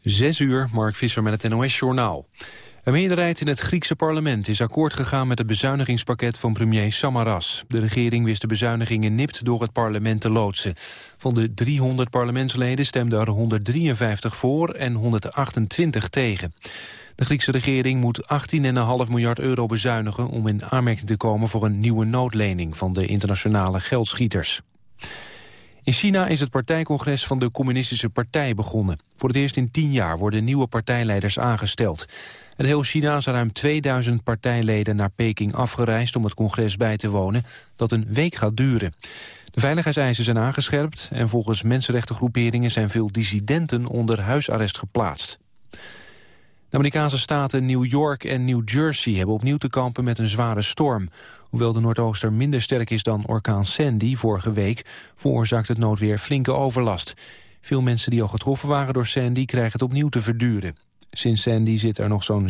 Zes uur, Mark Visser met het NOS-journaal. Een meerderheid in het Griekse parlement is akkoord gegaan met het bezuinigingspakket van premier Samaras. De regering wist de bezuinigingen nipt door het parlement te loodsen. Van de 300 parlementsleden stemden er 153 voor en 128 tegen. De Griekse regering moet 18,5 miljard euro bezuinigen... om in aanmerking te komen voor een nieuwe noodlening van de internationale geldschieters. In China is het partijcongres van de Communistische Partij begonnen. Voor het eerst in tien jaar worden nieuwe partijleiders aangesteld. Het heel China zijn ruim 2000 partijleden naar Peking afgereisd om het congres bij te wonen, dat een week gaat duren. De veiligheidseisen zijn aangescherpt en volgens mensenrechtengroeperingen zijn veel dissidenten onder huisarrest geplaatst. De Amerikaanse staten New York en New Jersey hebben opnieuw te kampen met een zware storm. Hoewel de Noordooster minder sterk is dan orkaan Sandy vorige week... veroorzaakt het noodweer flinke overlast. Veel mensen die al getroffen waren door Sandy krijgen het opnieuw te verduren. Sinds Sandy zitten er nog zo'n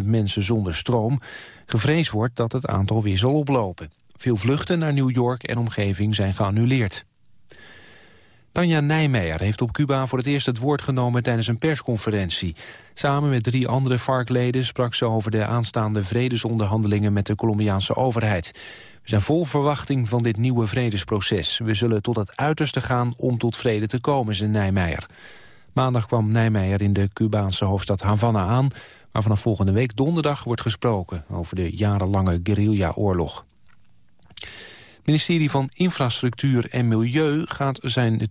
650.000 mensen zonder stroom. Gevreesd wordt dat het aantal weer zal oplopen. Veel vluchten naar New York en omgeving zijn geannuleerd. Tanja Nijmeijer heeft op Cuba voor het eerst het woord genomen tijdens een persconferentie. Samen met drie andere FARC-leden sprak ze over de aanstaande vredesonderhandelingen met de Colombiaanse overheid. We zijn vol verwachting van dit nieuwe vredesproces. We zullen tot het uiterste gaan om tot vrede te komen, zei Nijmeijer. Maandag kwam Nijmeijer in de Cubaanse hoofdstad Havana aan... waar vanaf volgende week donderdag wordt gesproken over de jarenlange guerrilla-oorlog. Het ministerie van Infrastructuur en Milieu gaat zijn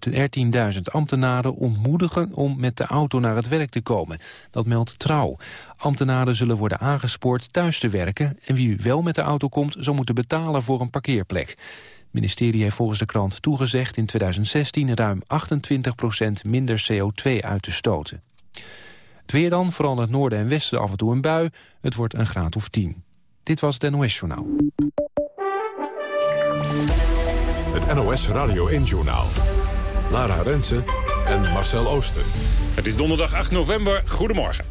13.000 ambtenaren ontmoedigen om met de auto naar het werk te komen. Dat meldt Trouw. Ambtenaren zullen worden aangespoord thuis te werken en wie wel met de auto komt zal moeten betalen voor een parkeerplek. Het ministerie heeft volgens de krant toegezegd in 2016 ruim 28% minder CO2 uit te stoten. Het weer dan, vooral het noorden en westen af en toe een bui. Het wordt een graad of 10. Dit was het NOS Journaal. Het NOS Radio 1-journaal. Lara Rensen en Marcel Ooster. Het is donderdag 8 november. Goedemorgen.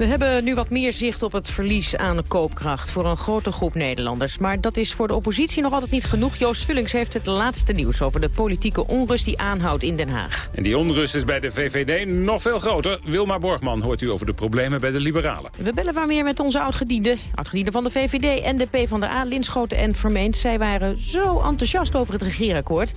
We hebben nu wat meer zicht op het verlies aan de koopkracht voor een grote groep Nederlanders. Maar dat is voor de oppositie nog altijd niet genoeg. Joost Vullings heeft het laatste nieuws over de politieke onrust die aanhoudt in Den Haag. En die onrust is bij de VVD nog veel groter. Wilma Borgman hoort u over de problemen bij de Liberalen. We bellen waar meer met onze oudgediende, oudgediende van de VVD en de PvdA, Linschoten en Vermeend. Zij waren zo enthousiast over het regeerakkoord.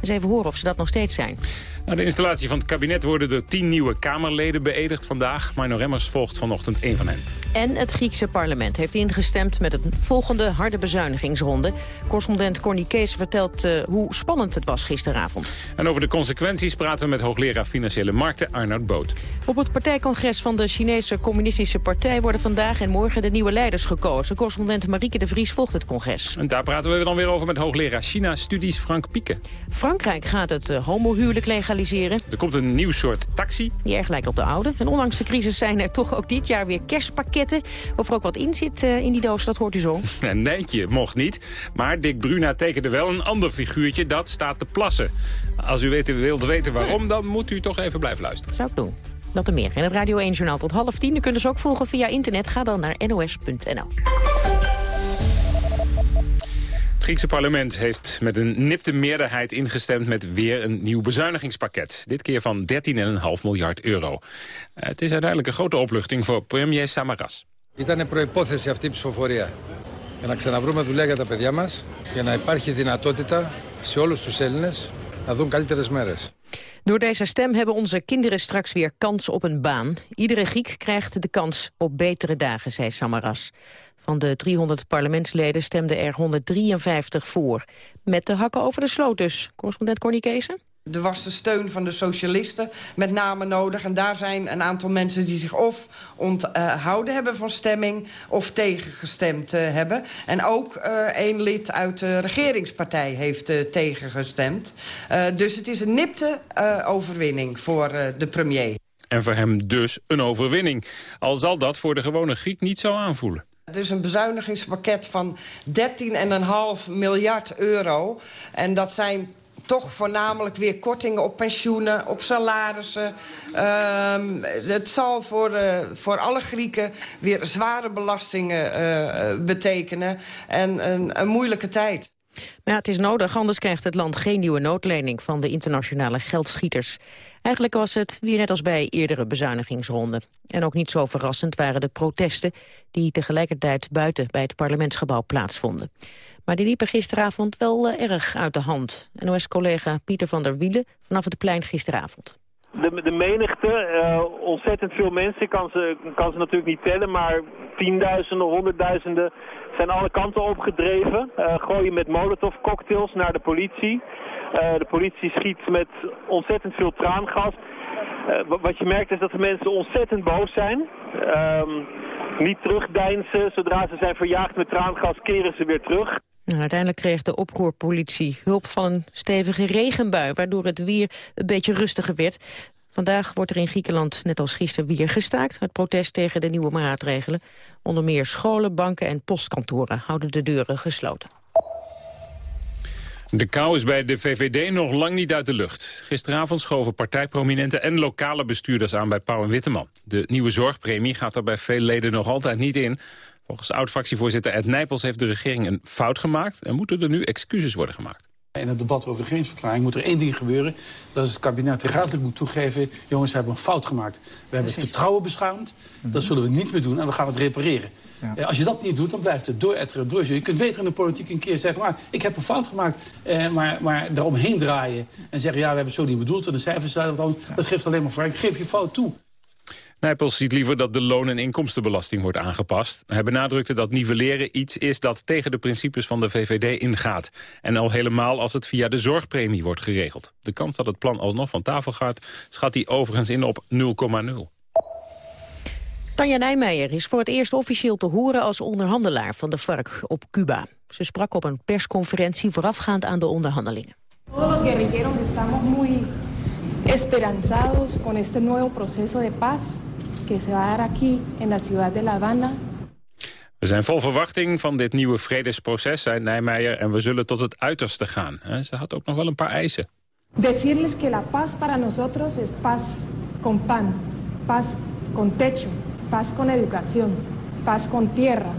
Eens even horen of ze dat nog steeds zijn. Na de installatie van het kabinet worden er tien nieuwe Kamerleden beëdigd vandaag. Marno Remmers volgt vanochtend één van hen. En het Griekse parlement heeft ingestemd met een volgende harde bezuinigingsronde. Correspondent Corny Kees vertelt uh, hoe spannend het was gisteravond. En over de consequenties praten we met hoogleraar Financiële Markten Arnoud Boot. Op het partijcongres van de Chinese Communistische Partij... worden vandaag en morgen de nieuwe leiders gekozen. Correspondent Marieke de Vries volgt het congres. En daar praten we dan weer over met hoogleraar China-studies Frank Pieke. Frankrijk gaat het uh, homohuwelijk legaliseren er komt een nieuw soort taxi. Die erg lijkt op de oude. En ondanks de crisis zijn er toch ook dit jaar weer kerstpakketten. Of er ook wat in zit uh, in die doos, dat hoort u zo. Een Nijntje mocht niet. Maar Dick Bruna tekende wel een ander figuurtje. Dat staat te plassen. Als u weet, wilt weten waarom, dan moet u toch even blijven luisteren. Zou ik doen. Dat er meer. En het Radio 1 Journaal tot half tien. U kunt dus ook volgen via internet. Ga dan naar nos.nl. Griekse parlement heeft met een nipte meerderheid ingestemd met weer een nieuw bezuinigingspakket. Dit keer van 13,5 miljard euro. Het is uiteindelijk een grote opluchting voor premier Samaras. Ήταν προϋπόθεση αυτή η ψηφοφορία για να ξαναβρούμε δουλειά για τα παιδιά μας, για να υπάρχει δυνατότητα σε όλους τους Έλληνες να δουν καλύτερες μέρες. Door deze stem hebben onze kinderen straks weer kans op een baan. Iedere Griek krijgt de kans op betere dagen, zei Samaras. Van de 300 parlementsleden stemden er 153 voor. Met de hakken over de sloot dus. Correspondent Corny Keesen? Er was de steun van de socialisten met name nodig. En daar zijn een aantal mensen die zich of onthouden hebben van stemming... of tegengestemd uh, hebben. En ook uh, één lid uit de regeringspartij heeft uh, tegengestemd. dus het is een nipte overwinning voor de premier. En voor hem dus een overwinning. Al zal dat voor de gewone Griek niet zo aanvoelen. Dus een bezuinigingspakket van 13,5 miljard euro. En dat zijn toch voornamelijk weer kortingen op pensioenen, op salarissen. Um, het zal voor, uh, voor alle Grieken weer zware belastingen uh, betekenen. En een, een moeilijke tijd. Maar het is nodig, anders krijgt het land geen nieuwe noodlening van de internationale geldschieters. Eigenlijk was het weer net als bij eerdere bezuinigingsronden. En ook niet zo verrassend waren de protesten die tegelijkertijd buiten bij het parlementsgebouw plaatsvonden. Maar die liepen gisteravond wel eh, erg uit de hand. NOS-collega Pieter van der Wielen vanaf het plein gisteravond. De, de menigte, uh, ontzettend veel mensen, kan ze, kan ze natuurlijk niet tellen, maar tienduizenden, honderdduizenden zijn alle kanten opgedreven. Uh, gooien met molotov cocktails naar de politie. Uh, de politie schiet met ontzettend veel traangas. wat je merkt is dat de mensen ontzettend boos zijn. Ehm, niet terugdeinzen, zodra ze zijn verjaagd met traangas keren ze weer terug. Nou, uiteindelijk kreeg de opkoorpolitie hulp van een stevige regenbui... waardoor het weer een beetje rustiger werd. Vandaag wordt er in Griekenland net als gisteren weer gestaakt... het protest tegen de nieuwe maatregelen. Onder meer scholen, banken en postkantoren houden de deuren gesloten. De kou is bij de VVD nog lang niet uit de lucht. Gisteravond schoven partijprominenten en lokale bestuurders aan bij Pauw en Witteman. De nieuwe zorgpremie gaat er bij veel leden nog altijd niet in. Volgens oud-fractievoorzitter Ed Nijpels heeft de regering een fout gemaakt... en moeten er nu excuses worden gemaakt. In het debat over de grensverklaring moet er één ding gebeuren. Dat is het kabinet herhaaldelijk moet toegeven... jongens, we hebben een fout gemaakt. We hebben het vertrouwen beschaamd. Dat zullen we niet meer doen en we gaan het repareren. Ja. Eh, als je dat niet doet, dan blijft het dooretteren, door. Je kunt beter in de politiek een keer zeggen... maar ik heb een fout gemaakt, eh, maar, maar daaromheen draaien... en zeggen, ja, we hebben het zo niet bedoeld... en de cijfers zijn wat anders. Dat geeft alleen maar voor. Ik geef je fout toe. Nijpels ziet liever dat de loon- en inkomstenbelasting wordt aangepast. Hij benadrukte dat nivelleren iets is dat tegen de principes van de VVD ingaat. En al helemaal als het via de zorgpremie wordt geregeld. De kans dat het plan alsnog van tafel gaat, schat hij overigens in op 0,0. Tanja Nijmeijer is voor het eerst officieel te horen als onderhandelaar van de FARC op Cuba. Ze sprak op een persconferentie voorafgaand aan de onderhandelingen. Todos los guerrilleros estamos muy esperanzados con este nuevo proceso de paz que se va a dar aquí en la ciudad de La Habana. We zijn vol verwachting van dit nieuwe vredesproces, zei Nijmeijer, en we zullen tot het uiterste gaan. Ze had ook nog wel een paar eisen. Decirles que la paz para nosotros es paz con pan, paz con techo, paz con educación, paz con tierra.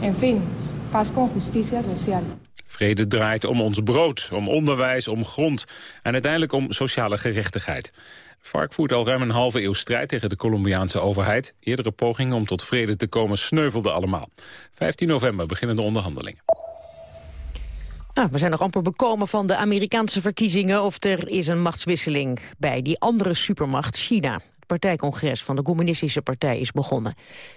En fin, paz con justicia social. Vrede draait om ons brood, om onderwijs, om grond en uiteindelijk om sociale gerechtigheid. FARC voert al ruim een halve eeuw strijd tegen de Colombiaanse overheid. Eerdere pogingen om tot vrede te komen sneuvelden allemaal. 15 november beginnen de onderhandelingen. Ah, we zijn nog amper bekomen van de Amerikaanse verkiezingen... of er is een machtswisseling bij die andere supermacht, China. Het partijcongres van de Communistische Partij is begonnen.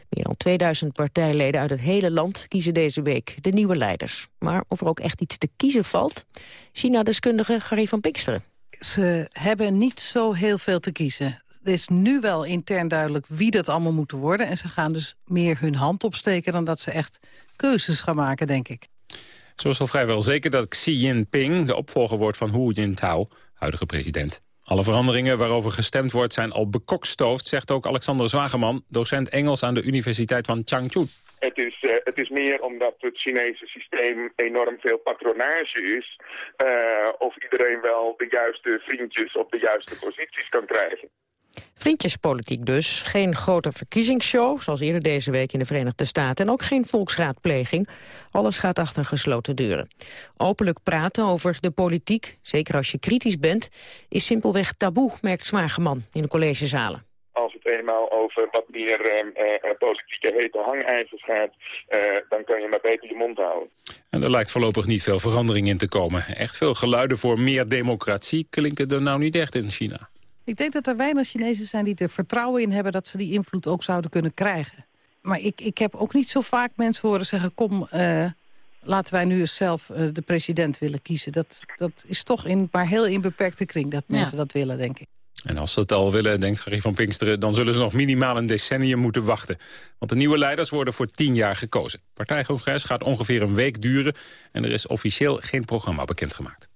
Meer dan 2000 partijleden uit het hele land kiezen deze week de nieuwe leiders. Maar of er ook echt iets te kiezen valt? China-deskundige Gary van Piksteren ze hebben niet zo heel veel te kiezen. Het is nu wel intern duidelijk wie dat allemaal moet worden. En ze gaan dus meer hun hand opsteken dan dat ze echt keuzes gaan maken, denk ik. Zo is al vrijwel zeker dat Xi Jinping de opvolger wordt van Hu Jintao, huidige president. Alle veranderingen waarover gestemd wordt zijn al bekokstoofd, zegt ook Alexander Zwageman, docent Engels aan de Universiteit van Changchun. Het is, uh, het is meer omdat het Chinese systeem enorm veel patronage is... Uh, of iedereen wel de juiste vriendjes op de juiste posities kan krijgen. Vriendjespolitiek dus. Geen grote verkiezingsshow, zoals eerder deze week in de Verenigde Staten. En ook geen volksraadpleging. Alles gaat achter gesloten deuren. Openlijk praten over de politiek, zeker als je kritisch bent... is simpelweg taboe, merkt Zwageman in de collegezalen het eenmaal over wat meer uh, politieke hete hangijzers gaat, uh, dan kan je maar beter je mond houden. En er lijkt voorlopig niet veel verandering in te komen. Echt veel geluiden voor meer democratie klinken er nou niet echt in China. Ik denk dat er weinig Chinezen zijn die er vertrouwen in hebben... dat ze die invloed ook zouden kunnen krijgen. Maar ik, ik heb ook niet zo vaak mensen horen zeggen... kom, uh, laten wij nu eens zelf uh, de president willen kiezen. Dat, dat is toch in, maar heel in beperkte kring dat mensen dat willen, denk ik. En als ze het al willen, denkt Gary van Pinksteren... dan zullen ze nog minimaal een decennium moeten wachten. Want de nieuwe leiders worden voor tien jaar gekozen. Partijcongres gaat ongeveer een week duren... en er is officieel geen programma bekendgemaakt.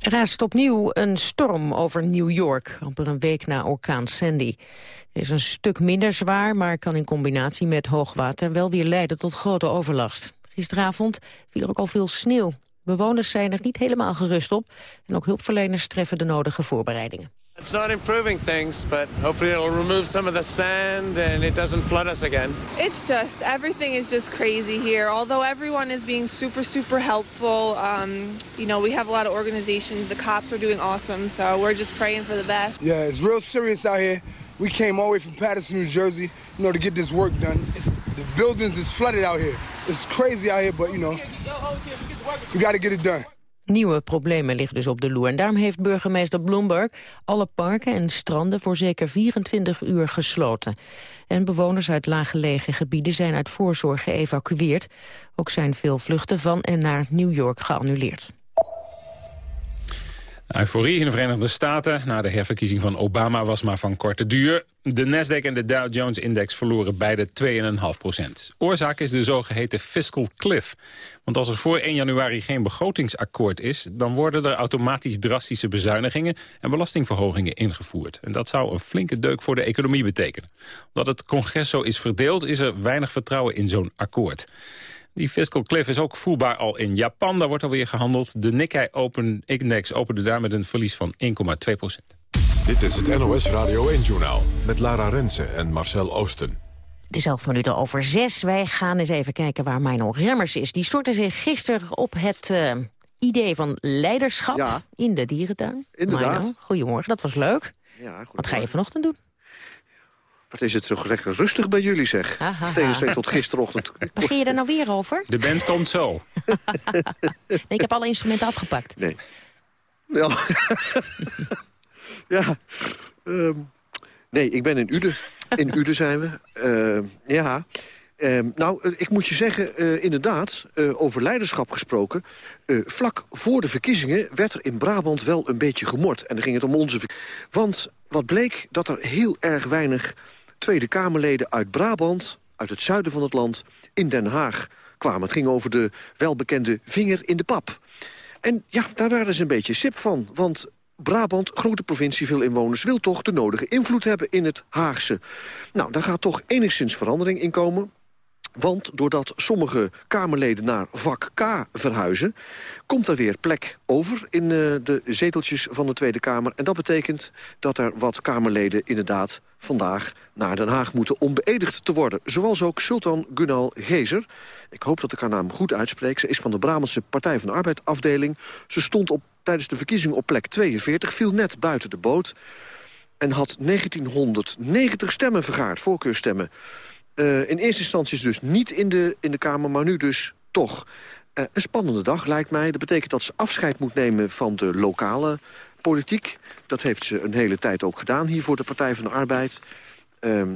Er raast opnieuw een storm over New York, amper een week na orkaan Sandy. Het is een stuk minder zwaar, maar kan in combinatie met hoogwater wel weer leiden tot grote overlast. Gisteravond viel er ook al veel sneeuw. Bewoners zijn er niet helemaal gerust op en ook hulpverleners treffen de nodige voorbereidingen. It's not improving things, but hopefully it'll remove some of the sand and it doesn't flood us again. It's just, everything is just crazy here. Although everyone is being super, super helpful. Um, you know, we have a lot of organizations. The cops are doing awesome, so we're just praying for the best. Yeah, it's real serious out here. We came all the way from Patterson, New Jersey, you know, to get this work done. It's, the buildings is flooded out here. It's crazy out here, but, you know, we get. Nieuwe problemen liggen dus op de loer. En daarom heeft burgemeester Bloomberg alle parken en stranden voor zeker 24 uur gesloten. En bewoners uit laaggelegen gebieden zijn uit voorzorg geëvacueerd. Ook zijn veel vluchten van en naar New York geannuleerd. Euforie in de Verenigde Staten na de herverkiezing van Obama was maar van korte duur. De Nasdaq en de Dow Jones-index verloren beide 2,5 procent. Oorzaak is de zogeheten fiscal cliff. Want als er voor 1 januari geen begrotingsakkoord is... dan worden er automatisch drastische bezuinigingen en belastingverhogingen ingevoerd. En dat zou een flinke deuk voor de economie betekenen. Omdat het congres zo is verdeeld, is er weinig vertrouwen in zo'n akkoord. Die fiscal cliff is ook voelbaar al in Japan. Daar wordt alweer gehandeld. De Nikkei Open Index opende daar met een verlies van 1,2 procent. Dit is het NOS Radio 1-journaal met Lara Rensen en Marcel Oosten. Het is elf minuten over zes. Wij gaan eens even kijken waar Mino Remmers is. Die stortte zich gisteren op het uh, idee van leiderschap Ja. in de dierentuin. Inderdaad. Mino, goedemorgen, dat was leuk. Ja, Wat ga je vanochtend doen? Wat is het toch lekker rustig bij jullie, zeg. Tegenstelling tot gisterochtend. Begin je er nou weer over? De band komt zo. Nee, ik heb alle instrumenten afgepakt. Nee. Ja. ja. ehm, nee, ik ben in Uden. In Uden zijn we. Ehm, ja. Ehm, nou, eh, ik moet je zeggen, eh, inderdaad, eh, over leiderschap gesproken... eh, vlak voor de verkiezingen werd er in Brabant wel een beetje gemord. En dan ging het om onze... Want wat bleek, dat er heel erg weinig Tweede Kamerleden uit Brabant... uit het zuiden van het land, in Den Haag kwamen. Het ging over de welbekende vinger in de pap. En ja, daar waren ze een beetje sip van. Want Brabant, grote provincie, veel inwoners... wil toch de nodige invloed hebben in het Haagse. Nou, daar gaat toch enigszins verandering in komen. Want doordat sommige Kamerleden naar vak K verhuizen... komt er weer plek over in eh, de zeteltjes van de Tweede Kamer. En dat betekent dat er wat Kamerleden inderdaad vandaag naar Den Haag moeten om beëdigd te worden. Zoals ook Sultan Gunal Gezer. Ik hoop dat ik haar naam goed uitspreek. Ze is van de Brabantse Partij van de Arbeid afdeling. Ze stond op, tijdens de verkiezing op plek 42, viel net buiten de boot... en had 1990 stemmen vergaard, voorkeurstemmen. Eh, in eerste instantie dus niet in de, in de Kamer, maar nu dus toch. Eh, een spannende dag, lijkt mij. Dat betekent dat ze afscheid moet nemen van de lokale politiek. Dat heeft ze een hele tijd ook gedaan hier voor de Partij van de Arbeid. Ehm,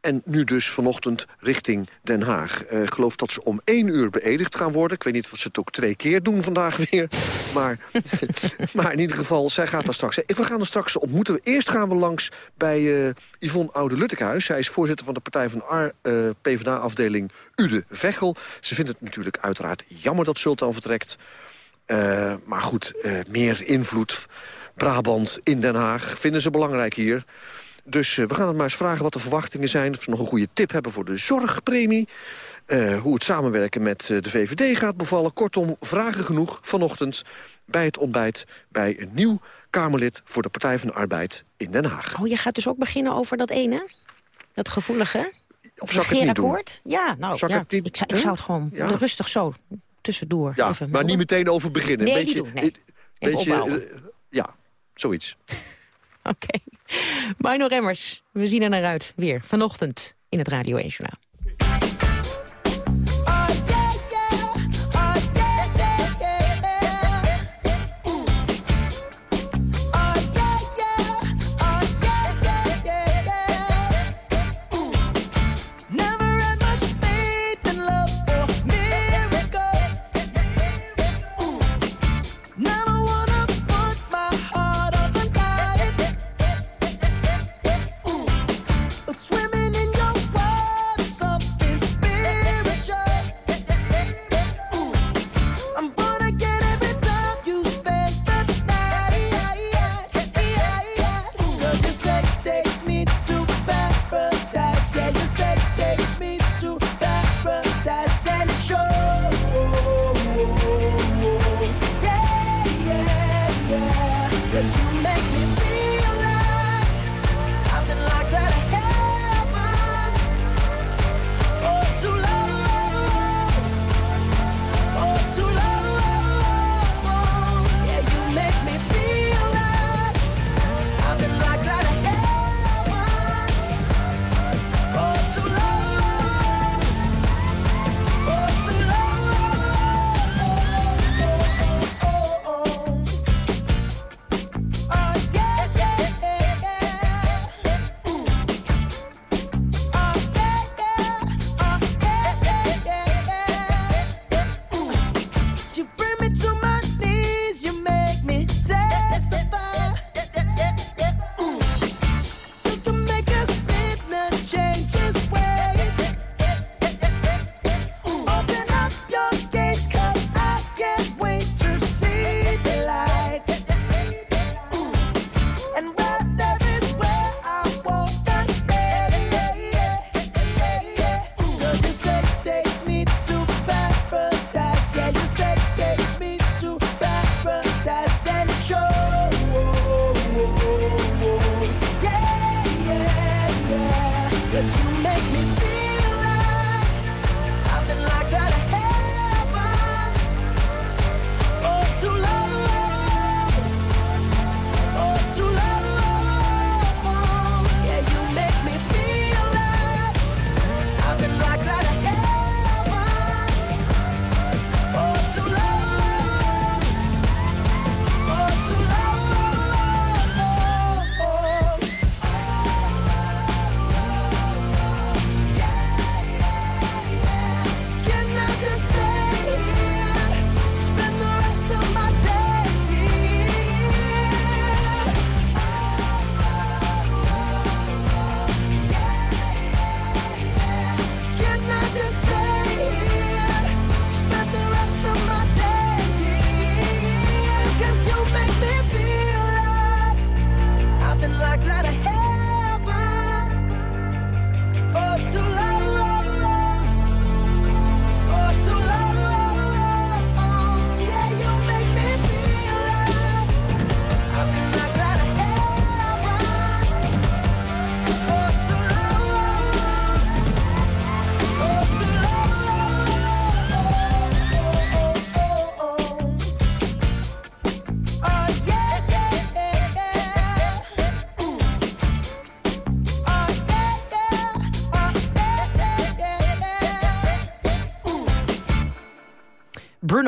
en nu dus vanochtend richting Den Haag. Eh, ik geloof dat ze om één uur beëdigd gaan worden. Ik weet niet of ze het ook twee keer doen vandaag weer. Maar, maar in ieder geval, zij gaat daar straks... We gaan er straks ontmoeten. Eerst gaan we langs bij eh, Yvonne Oude-Luttekhuis. Zij is voorzitter van de Partij van Ar, eh, PvdA-afdeling Ude-Vechel. Ze vindt het natuurlijk uiteraard jammer dat Sultan vertrekt. Maar goed, meer invloed. Brabant in Den Haag vinden ze belangrijk hier. Dus eh, we gaan het maar eens vragen wat de verwachtingen zijn. Of ze nog een goede tip hebben voor de zorgpremie. Eh, hoe het samenwerken met eh, de VVD gaat bevallen. Kortom, vragen genoeg vanochtend bij het ontbijt... bij een nieuw Kamerlid voor de Partij van de Arbeid in Den Haag. Oh, je gaat dus ook beginnen over dat ene? Dat gevoelige? Of zal ik het niet doen? Ja, nou, ja. niet- ik, zou, ik zou het gewoon Ja. rustig zo tussendoor Ja, even maar niet meteen over beginnen. Nee, beetje, doen, nee. Even beetje, opbouwen. ja, zoiets. Oké. Mino Remmers, we zien er naar uit. Weer vanochtend in het Radio 1 Journaal.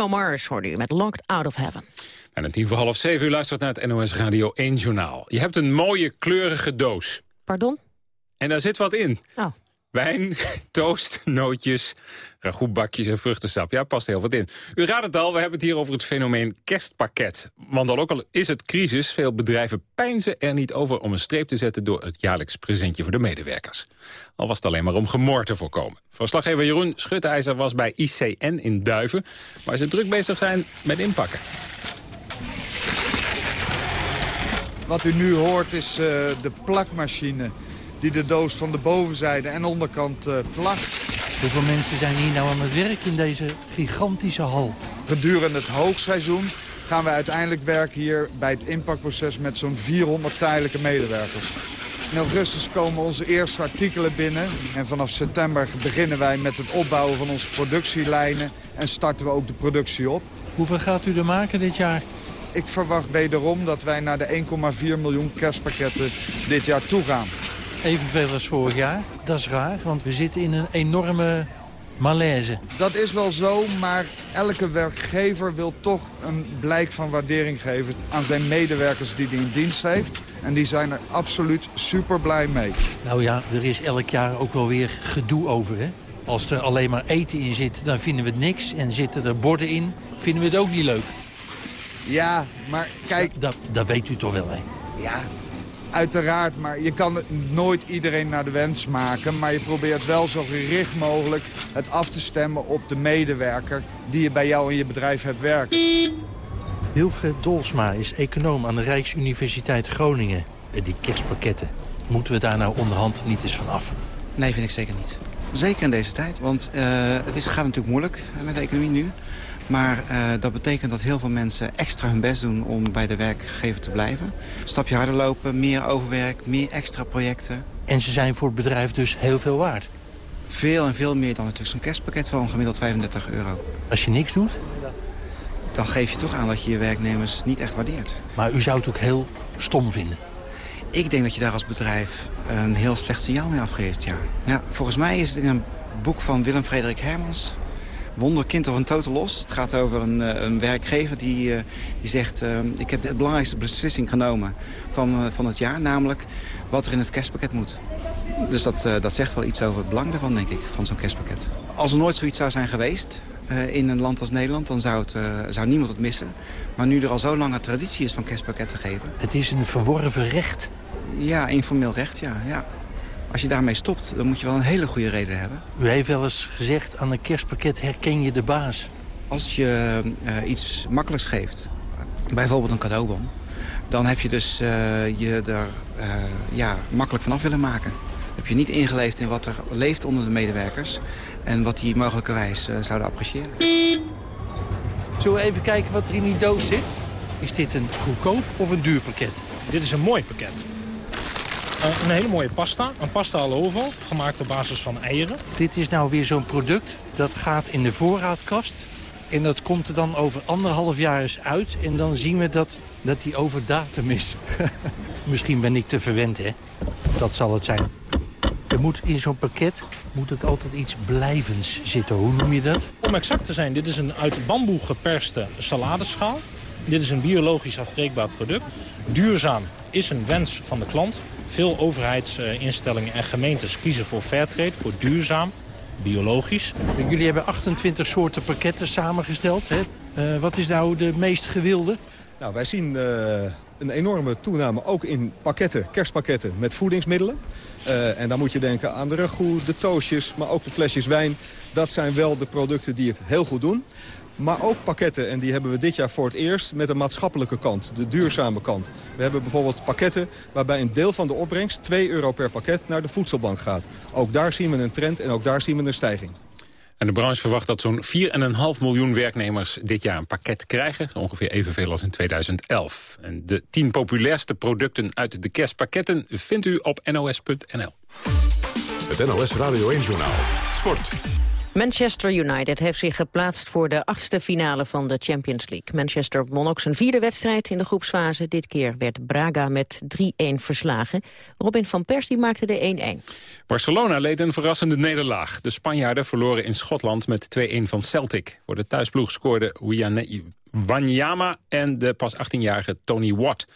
Bruno Mars hoorde u met Locked Out of Heaven. En een tien voor half zeven u luistert naar het NOS Radio 1 Journaal. Je hebt een mooie kleurige doos. Pardon? En daar zit wat in. Oh. Wijn, toast, nootjes, ragoutbakjes en vruchtensap. Ja, past heel wat in. U raadt het al, we hebben het hier over het fenomeen kerstpakket. Want al ook al is het crisis, veel bedrijven pijnzen er niet over... om een streep te zetten door het jaarlijks presentje voor de medewerkers. Al was het alleen maar om gemor te voorkomen. Verslaggever Jeroen Schutteijzer was bij ICN in Duiven... waar ze druk bezig zijn met inpakken. Wat u nu hoort is eh, de plakmachine die de doos van de bovenzijde en onderkant eh, plakt. Hoeveel mensen zijn hier nou aan het werk in deze gigantische hal? Gedurende het hoogseizoen gaan we uiteindelijk werken hier bij het inpakproces met zo'n 400 tijdelijke medewerkers. In augustus komen onze eerste artikelen binnen. En vanaf september beginnen wij met het opbouwen van onze productielijnen. En starten we ook de productie op. Hoeveel gaat u er maken dit jaar? Ik verwacht wederom dat wij naar de 1,4 miljoen kerstpakketten dit jaar toe gaan. Evenveel als vorig jaar. Dat is raar, want we zitten in een enorme malaise. Dat is wel zo, maar elke werkgever wil toch een blijk van waardering geven aan zijn medewerkers die hij in dienst heeft. En die zijn er absoluut super blij mee. Nou ja, er is elk jaar ook wel weer gedoe over, hè? Als er alleen maar eten in zit, dan vinden we het niks. En zitten er borden in, vinden we het ook niet leuk. Ja, maar kijk... Dat, dat weet u toch wel, hè? Ja, uiteraard. Maar je kan nooit iedereen naar de wens maken. Maar je probeert wel zo gericht mogelijk het af te stemmen op de medewerker... die je bij jou in je bedrijf hebt werken. Wilfred Dolsma is econoom aan de Rijksuniversiteit Groningen. Eh, Die kerstpakketten, moeten we daar nou onderhand niet eens van af? Nee, vind ik zeker niet. Zeker in deze tijd, want eh, het is, gaat natuurlijk moeilijk eh, met de economie nu. Maar eh, dat betekent dat heel veel mensen extra hun best doen om bij de werkgever te blijven. Stapje harder lopen, meer overwerk, meer extra projecten. En ze zijn voor het bedrijf dus heel veel waard. Veel en veel meer dan natuurlijk zo'n kerstpakket van gemiddeld 35 euro. Als je niks doet? Dan geef je toch aan dat je je werknemers niet echt waardeert. Maar u zou het ook heel stom vinden. Ik denk dat je daar als bedrijf een heel slecht signaal mee afgeeft, ja. ja volgens mij is het in een boek van Willem-Frederik Hermans... Wonderkind of een totaal los. Het gaat over een, eh, een werkgever die, eh, die zegt... eh, ik heb de belangrijkste beslissing genomen van, van het jaar. Namelijk wat er in het kerstpakket moet. Dus dat, dat zegt wel iets over het belang ervan, denk ik, van zo'n kerstpakket. Als er nooit zoiets zou zijn geweest in een land als Nederland... dan zou, het, zou niemand het missen. Maar nu er al zo lange traditie is van kerstpakketten geven... Het is een verworven recht. Ja, informeel recht, ja. ja. Als je daarmee stopt, dan moet je wel een hele goede reden hebben. U heeft wel eens gezegd, aan een kerstpakket herken je de baas. Als je eh, iets makkelijks geeft, bijvoorbeeld een cadeaubon... dan heb je dus eh, je er eh, ja, makkelijk vanaf willen maken. Heb je niet ingeleefd in wat er leeft onder de medewerkers... en wat die mogelijkerwijs zouden appreciëren. Zullen we even kijken wat er in die doos zit? Is dit een goedkoop of een duur pakket? Dit is een mooi pakket. Een hele mooie pasta. Een pasta al ovo, gemaakt op basis van eieren. Dit is nou weer zo'n product dat gaat in de voorraadkast. En dat komt er dan over anderhalf jaar eens uit. En dan zien we dat, dat die over datum is. Misschien ben ik te verwend, hè? Dat zal het zijn. Er moet in zo'n pakket moet het altijd iets blijvends zitten. Hoe noem je dat? Om exact te zijn, dit is een uit bamboe geperste saladeschaal. Dit is een biologisch afbreekbaar product. Duurzaam is een wens van de klant. Veel overheidsinstellingen en gemeentes kiezen voor Fairtrade, voor duurzaam, biologisch. Jullie hebben 28 soorten pakketten samengesteld. Hè? Eh, wat is nou de meest gewilde? Nou, wij zien eh, een enorme toename ook in pakketten, kerstpakketten met voedingsmiddelen. Eh, en dan moet je denken aan de ragout, de toastjes, maar ook de flesjes wijn. Dat zijn wel de producten die het heel goed doen. Maar ook pakketten, en die hebben we dit jaar voor het eerst met een maatschappelijke kant, de duurzame kant. We hebben bijvoorbeeld pakketten waarbij een deel van de opbrengst, 2 euro per pakket, naar de voedselbank gaat. Ook daar zien we een trend en ook daar zien we een stijging. En de branche verwacht dat zo'n 4,5 miljoen werknemers dit jaar een pakket krijgen. Ongeveer evenveel als in 2011. En de 10 populairste producten uit de kerstpakketten vindt u op nos.nl. Het NOS Radio 1 Journaal. Sport. Manchester United heeft zich geplaatst voor de achtste finale van de Champions League. Manchester won ook zijn vierde wedstrijd in de groepsfase. Dit keer werd Braga met 3-1 verslagen. Robin van Persie maakte de 1-1. Barcelona leed een verrassende nederlaag. De Spanjaarden verloren in Schotland met 2-1 van Celtic. Voor de thuisploeg scoorden Wanyama en de pas 18-jarige Tony Watt.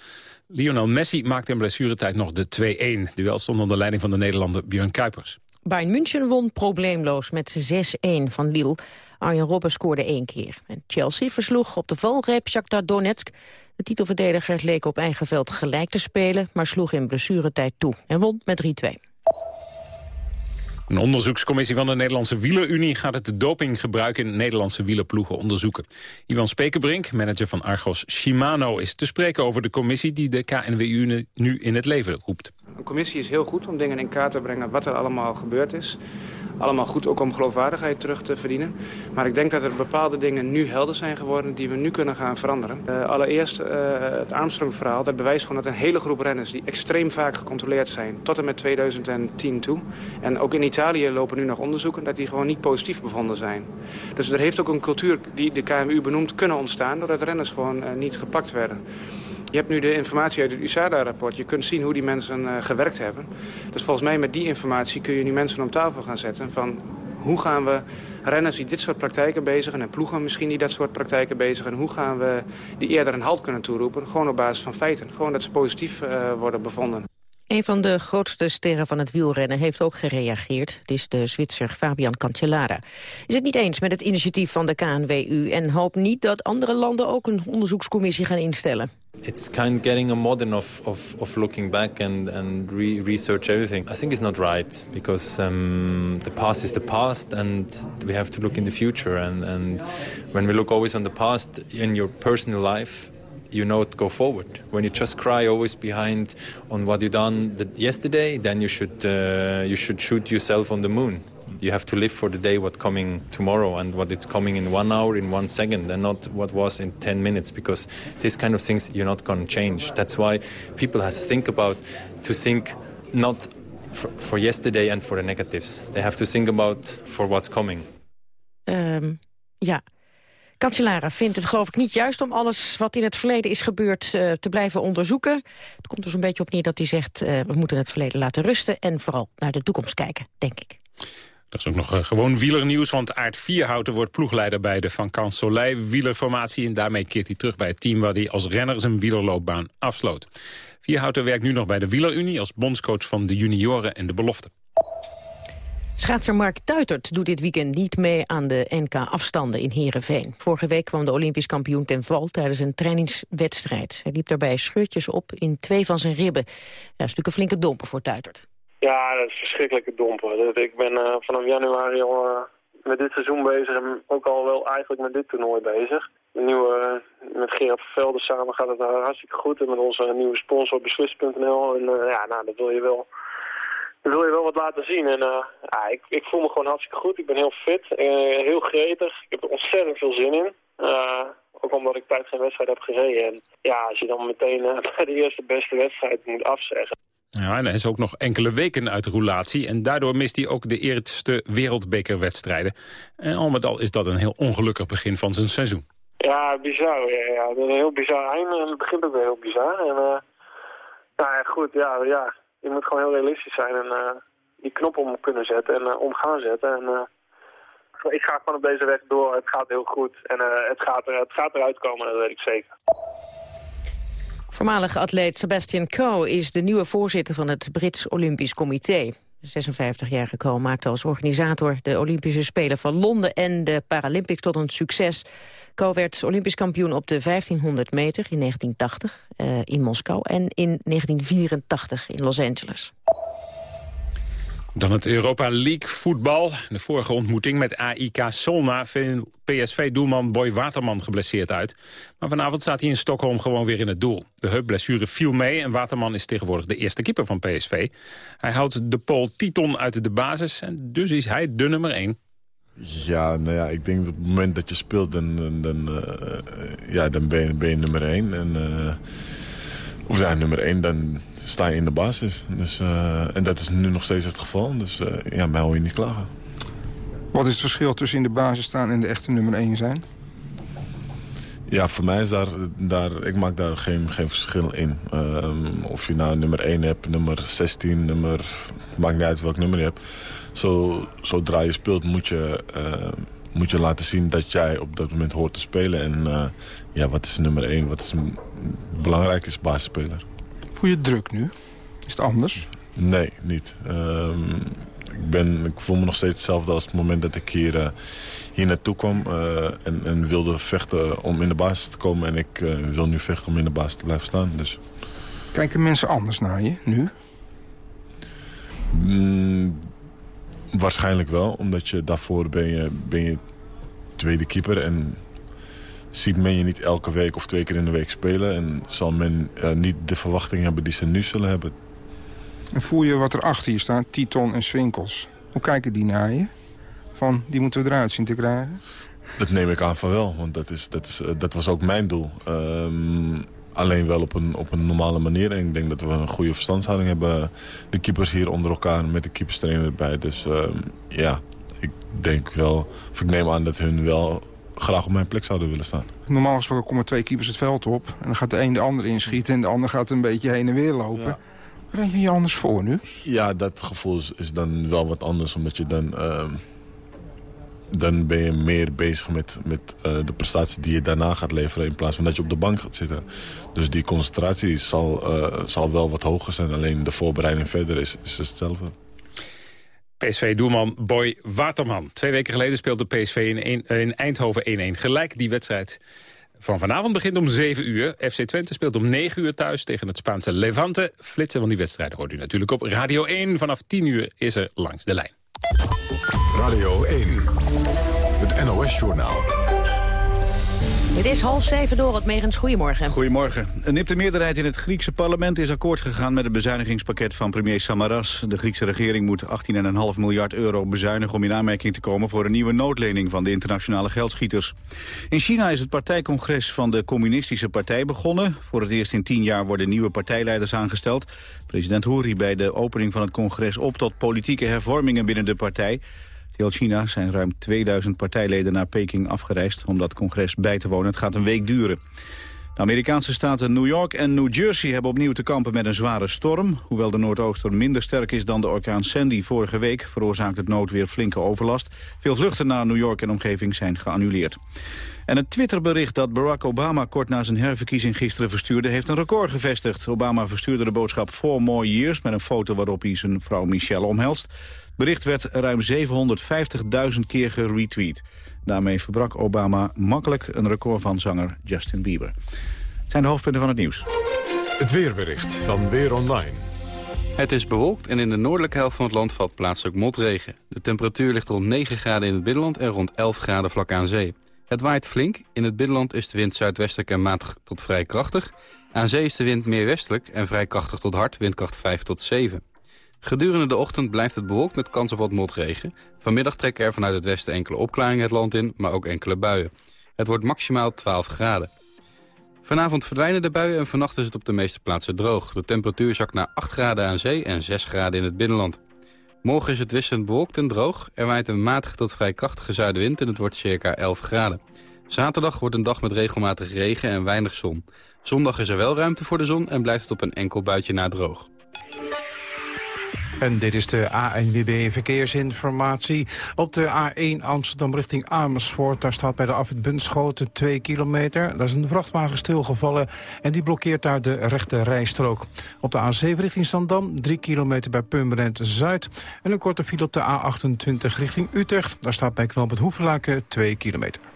Lionel Messi maakte in blessuretijd nog de 2-1. Duel stond onder leiding van de Nederlander Björn Kuipers. Bayern München won probleemloos met 6-1 van Lille. Arjen Robben scoorde één keer. En Chelsea versloeg op de valreep Shakhtar Donetsk. De titelverdediger leek op eigen veld gelijk te spelen... maar sloeg in blessuretijd toe en won met 3-2. Een onderzoekscommissie van de Nederlandse Wielerunie gaat het dopinggebruik in Nederlandse wielerploegen onderzoeken. Ivan Spekerbrink, manager van Argos Shimano, is te spreken over de commissie die de KNWU nu in het leven roept. Een commissie is heel goed om dingen in kaart te brengen wat er allemaal gebeurd is. Allemaal goed ook om geloofwaardigheid terug te verdienen. Maar ik denk dat er bepaalde dingen nu helder zijn geworden die we nu kunnen gaan veranderen. Uh, allereerst uh, het Armstrong-verhaal. Dat bewijst gewoon dat een hele groep renners die extreem vaak gecontroleerd zijn tot en met 2010 toe. En ook in Italië lopen nu nog onderzoeken dat die gewoon niet positief bevonden zijn. Dus er heeft ook een cultuur die de KMU benoemt kunnen ontstaan doordat renners gewoon uh, niet gepakt werden. Je hebt nu de informatie uit het USADA-rapport. Je kunt zien hoe die mensen uh, gewerkt hebben. Dus volgens mij met die informatie kun je die mensen op tafel gaan zetten... van hoe gaan we renners die dit soort praktijken bezigen... en ploegen misschien die dat soort praktijken bezigen... hoe gaan we die eerder een halt kunnen toeroepen? Gewoon op basis van feiten. Gewoon dat ze positief uh, worden bevonden. Een van de grootste sterren van het wielrennen heeft ook gereageerd. Het is de Zwitser Fabian Cancellara. Is het niet eens met het initiatief van de KNWU... en hoopt niet dat andere landen ook een onderzoekscommissie gaan instellen? It's kind of getting a modern of, of, of looking back and, and re research everything. I think it's not right because um, the past is the past and we have to look in the future. And, and when we look always on the past in your personal life, you know to go forward. When you just cry always behind on what you done yesterday, then you should uh, you should shoot yourself on the moon. You have to live for the day what coming tomorrow and what it's coming in one hour, in one second, and not what was in 10 minutes, because these kind of things you're not going to change. That's why people have to think about, to think not for, yesterday and for the negatives. They have to think about for what's coming. Um, ja, Kanselara vindt het geloof ik niet juist om alles wat in het verleden is gebeurd uh, te blijven onderzoeken. Het komt dus een beetje op neer dat hij zegt uh, we moeten het verleden laten rusten en vooral naar de toekomst kijken, denk ik. Er is ook nog uh, gewoon wielernieuws, want Aard Vierhouten wordt ploegleider bij de Van Kant Soleil wielerformatie. En daarmee keert hij terug bij het team waar hij als renner zijn wielerloopbaan afsloot. Vierhouten werkt nu nog bij de Wielerunie als bondscoach van de junioren en de belofte. Schaatser Mark Tuitert doet dit weekend niet mee aan de NK-afstanden in Heerenveen. Vorige week kwam de Olympisch kampioen ten val tijdens een trainingswedstrijd. Hij liep daarbij scheurtjes op in twee van zijn ribben. Dat is natuurlijk een flinke domper voor Tuitert. Ja, dat is verschrikkelijke domper. Ik ben uh, vanaf januari al uh, met dit seizoen bezig en ook al wel eigenlijk met dit toernooi bezig. Nieuwe, uh, met Gerard Vervelde samen gaat het hartstikke goed en met onze nieuwe sponsor Beslis.nl. En ja, nou, dat wil je wel wil je wel wat laten zien. En uh, ik, ik voel me gewoon hartstikke goed. Ik ben heel fit, heel gretig. Ik heb er ontzettend veel zin in. Ook omdat ik tijd geen wedstrijd heb gereden. En ja, als je dan meteen bij de eerste beste wedstrijd moet afzeggen. Ja, en hij is ook nog enkele weken uit de roulatie. En daardoor mist hij ook de eerste wereldbekerwedstrijden. En al met al is dat een heel ongelukkig begin van zijn seizoen. Ja, bizar. Ja, is een heel bizar einde en het begint ook weer heel bizar. En, eh, nou goed, ja, ja. Je moet gewoon heel realistisch zijn en eh, die knop om kunnen zetten en eh, om gaan zetten. En, ik ga gewoon op deze weg door. Het gaat heel goed en het, gaat er, het gaat eruit komen, dat weet ik zeker. Voormalige atleet Sebastian Coe is de nieuwe voorzitter van het Brits Olympisch Comité. De 56-jarige Coe maakte als organisator de Olympische Spelen van Londen en de Paralympics tot een succes. Coe werd Olympisch kampioen op de 1500 meter in 1980 eh, in Moskou en in 1984 in Los Angeles. Dan het Europa League voetbal. De vorige ontmoeting met AIK Solna viel PSV-doelman Boy Waterman geblesseerd uit. Maar vanavond staat hij in Stockholm gewoon weer in het doel. De heupblessure viel mee en Waterman is tegenwoordig de eerste keeper van PSV. Hij houdt de Pool Titon uit de basis en dus is hij de nummer 1. Ja, nou ja, ik denk op het moment dat je speelt, dan, dan, eh, ja, dan ben, je, ben nummer één. En, eh, of ja, nummer één, dan sta je in de basis. Dus, eh, en dat is nu nog steeds het geval. Dus eh, ja, mij hoor je niet klagen. Wat is het verschil tussen in de basis staan en de echte nummer 1 zijn? Ja, voor mij is daar, daar ik maak daar geen, geen verschil in. Ehm, of je nou nummer 1 hebt, nummer 16, nummer... Maakt niet uit welk nummer je hebt. Zo, zodra je speelt moet je, eh, moet je laten zien dat jij op dat moment hoort te spelen. En ja, wat is nummer 1? Wat is belangrijk is basisspeler. Voel je druk nu? Is het anders? Nee, niet. Ehm, ik, ben, ik voel me nog steeds hetzelfde als het moment dat ik hier, eh, hier naartoe kwam. eh, en, en wilde vechten om in de basis te komen. En ik eh, wil nu vechten om in de basis te blijven staan. Dus, Kijken mensen anders naar je nu? mm, waarschijnlijk wel, omdat je daarvoor ben je, ben je tweede keeper. En ziet men je niet elke week of twee keer in de week spelen. En zal men eh, niet de verwachting hebben die ze nu zullen hebben. En voel je wat er achter je staat, Titon en Swinkels? Hoe kijken die naar je? Van, die moeten we eruit zien te krijgen? Dat neem ik aan van wel, want dat, is, dat, is, eh, dat was ook mijn doel. Ehm, alleen wel op een, op een normale manier. En ik denk dat we een goede verstandshouding hebben. De keepers hier onder elkaar met de keeperstrainer erbij. Dus ehm, ja, ik denk wel, of ik neem aan dat hun wel graag op mijn plek zouden willen staan. Normaal gesproken komen twee keepers het veld op. En dan gaat de een de ander inschieten en de ander gaat een beetje heen en weer lopen. Breng je je anders voor nu? Ja, dat gevoel is, is dan wel wat anders, omdat je dan... ehm, dan ben je meer bezig met, met eh, de prestatie die je daarna gaat leveren... in plaats van dat je op de bank gaat zitten. Dus die concentratie zal, eh, zal wel wat hoger zijn. Alleen de voorbereiding verder is, is hetzelfde. PSV-doelman Boy Waterman. Twee weken geleden speelde PSV in, in Eindhoven 1-1. Gelijk die wedstrijd van vanavond begint om 7 uur. FC Twente speelt om 9 uur thuis tegen het Spaanse Levante. Flitsen van die wedstrijden hoort u natuurlijk op Radio 1. Vanaf 10 uur is er langs de lijn. Radio 1, het NOS-journaal. Het is half zeven door het Megens. Goedemorgen. Goedemorgen. Een nipte meerderheid in het Griekse parlement is akkoord gegaan met het bezuinigingspakket van premier Samaras. De Griekse regering moet 18,5 miljard euro bezuinigen om in aanmerking te komen voor een nieuwe noodlening van de internationale geldschieters. In China is het partijcongres van de communistische partij begonnen. Voor het eerst in tien jaar worden nieuwe partijleiders aangesteld. President riep bij de opening van het congres op tot politieke hervormingen binnen de partij. Heel China zijn ruim 2000 partijleden naar Peking afgereisd om dat congres bij te wonen. Het gaat een week duren. De Amerikaanse staten New York en New Jersey hebben opnieuw te kampen met een zware storm. Hoewel de Noordooster minder sterk is dan de orkaan Sandy vorige week... veroorzaakt het noodweer flinke overlast. Veel vluchten naar New York en omgeving zijn geannuleerd. En het Twitterbericht dat Barack Obama kort na zijn herverkiezing gisteren verstuurde... heeft een record gevestigd. Obama verstuurde de boodschap Four More Years... met een foto waarop hij zijn vrouw Michelle omhelst. Het bericht werd ruim 750.000 keer geretweet. Daarmee verbrak Obama makkelijk een record van zanger Justin Bieber. Het zijn de hoofdpunten van het nieuws. Het weerbericht van Weer Online. Het is bewolkt en in de noordelijke helft van het land valt plaatselijk motregen. De temperatuur ligt rond 9 graden in het binnenland en rond 11 graden vlak aan zee. Het waait flink. In het binnenland is de wind zuidwestelijk en matig tot vrij krachtig. Aan zee is de wind meer westelijk en vrij krachtig tot hard, windkracht 5 tot 7. Gedurende de ochtend blijft het bewolkt met kans op wat motregen. Vanmiddag trekken er vanuit het westen enkele opklaringen het land in, maar ook enkele buien. Het wordt maximaal 12 graden. Vanavond verdwijnen de buien en vannacht is het op de meeste plaatsen droog. De temperatuur zakt naar 8 graden aan zee en 6 graden in het binnenland. Morgen is het wisselend bewolkt en droog. Er waait een matige tot vrij krachtige zuidenwind en het wordt circa 11 graden. Zaterdag wordt een dag met regelmatig regen en weinig zon. Zondag is er wel ruimte voor de zon en blijft het op een enkel buitje na droog. En dit is de ANWB Verkeersinformatie. Op de A1 Amsterdam richting Amersfoort... daar staat bij de afwit Bunschoten 2 kilometer. Daar is een vrachtwagen stilgevallen en die blokkeert daar de rechte rijstrook. Op de A7 richting Zandam 3 kilometer bij Purmerend Zuid. En een korte file op de A28 richting Utrecht. Daar staat bij Knoop het Hoeflaken 2 kilometer.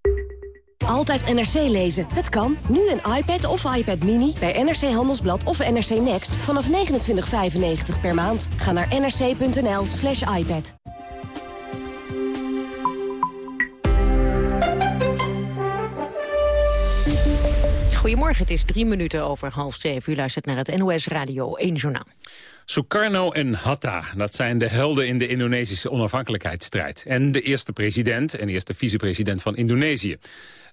Altijd NRC lezen. Het kan. Nu een iPad of iPad Mini bij NRC Handelsblad of NRC Next vanaf 29,95 per maand. Ga naar nrc.nl slash iPad. Goedemorgen, het is drie minuten over half zeven. U luistert naar het NOS Radio 1 Journaal. Sukarno en Hatta, dat zijn de helden in de Indonesische onafhankelijkheidsstrijd. En de eerste president en eerste vicepresident van Indonesië.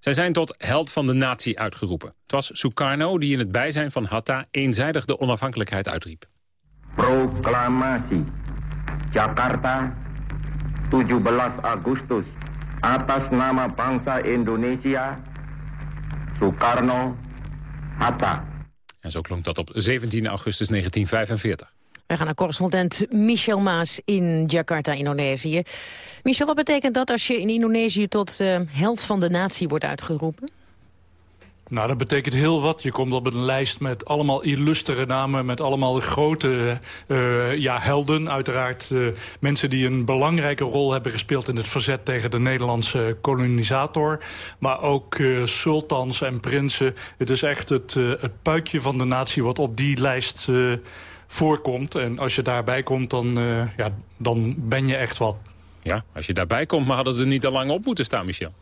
Zij zijn tot held van de natie uitgeroepen. Het was Sukarno die in het bijzijn van Hatta eenzijdig de onafhankelijkheid uitriep. Proklamasi Jakarta 17 Agustus atas nama bangsa Indonesia Soekarno Hatta. En zo klonk dat op 17 augustus 1945. Wij gaan naar correspondent Michel Maas in Jakarta, Indonesië. Michel, wat betekent dat als je in Indonesië tot uh, held van de natie wordt uitgeroepen? Nou, dat betekent heel wat. Je komt op een lijst met allemaal illustere namen... met allemaal grote uh, ja, helden. Uiteraard uh, mensen die een belangrijke rol hebben gespeeld... in het verzet tegen de Nederlandse kolonisator. Maar ook sultans en prinsen. Het is echt het, het puikje van de natie wat op die lijst voorkomt. En als je daarbij komt, dan, ja, dan ben je echt wat. Ja, als je daarbij komt, maar hadden ze niet al lang op moeten staan, Michel?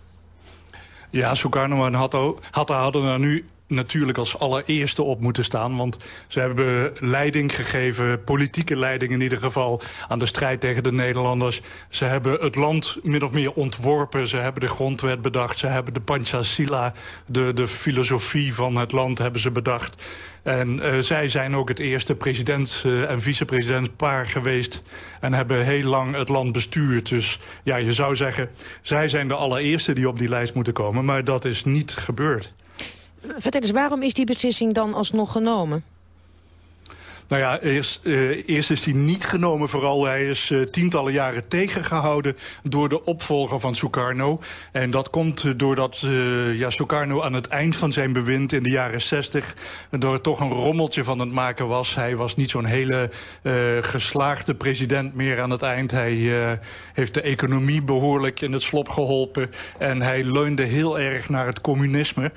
Ja, Sukarno en Hatta, Hatta hadden er nu natuurlijk als allereerste op moeten staan. Want ze hebben leiding gegeven, politieke leiding in ieder geval... aan de strijd tegen de Nederlanders. Ze hebben het land min of meer ontworpen. Ze hebben de grondwet bedacht. Ze hebben de Panchasila, de, de filosofie van het land, hebben ze bedacht. En uh, zij zijn ook het eerste president uh, en vicepresidentpaar geweest... en hebben heel lang het land bestuurd. Dus ja, je zou zeggen, zij zijn de allereerste die op die lijst moeten komen. Maar dat is niet gebeurd. Vertel eens, waarom is die beslissing dan alsnog genomen? Nou ja, eerst, uh, eerst is hij niet genomen. Vooral hij is uh, tientallen jaren tegengehouden door de opvolger van Sukarno. En dat komt uh, doordat ja, Sukarno aan het eind van zijn bewind in de jaren zestig... door toch een rommeltje van het maken was. Hij was niet zo'n hele geslaagde president meer aan het eind. Hij heeft de economie behoorlijk in het slop geholpen. En hij leunde heel erg naar het communisme.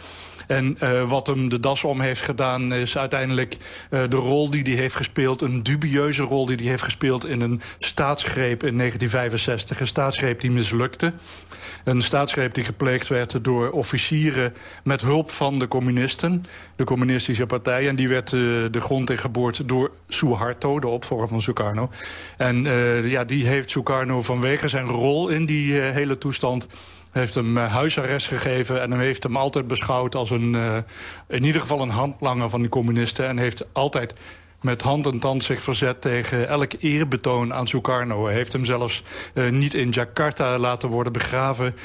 En uh, wat hem de das om heeft gedaan is uiteindelijk uh, de rol die hij heeft gespeeld... een dubieuze rol die hij heeft gespeeld in een staatsgreep in 1965. Een staatsgreep die mislukte. Een staatsgreep die gepleegd werd door officieren met hulp van de communisten. De communistische partij. En die werd uh, de grond ingeboord door Suharto, de opvolger van Sukarno. En ja, die heeft Sukarno vanwege zijn rol in die hele toestand heeft hem uh, huisarrest gegeven en heeft hem altijd beschouwd als een, uh, in ieder geval een handlanger van de communisten. En heeft altijd met hand en tand zich verzet tegen elk eerbetoon aan Sukarno. Hij heeft hem zelfs uh, niet in Jakarta laten worden begraven.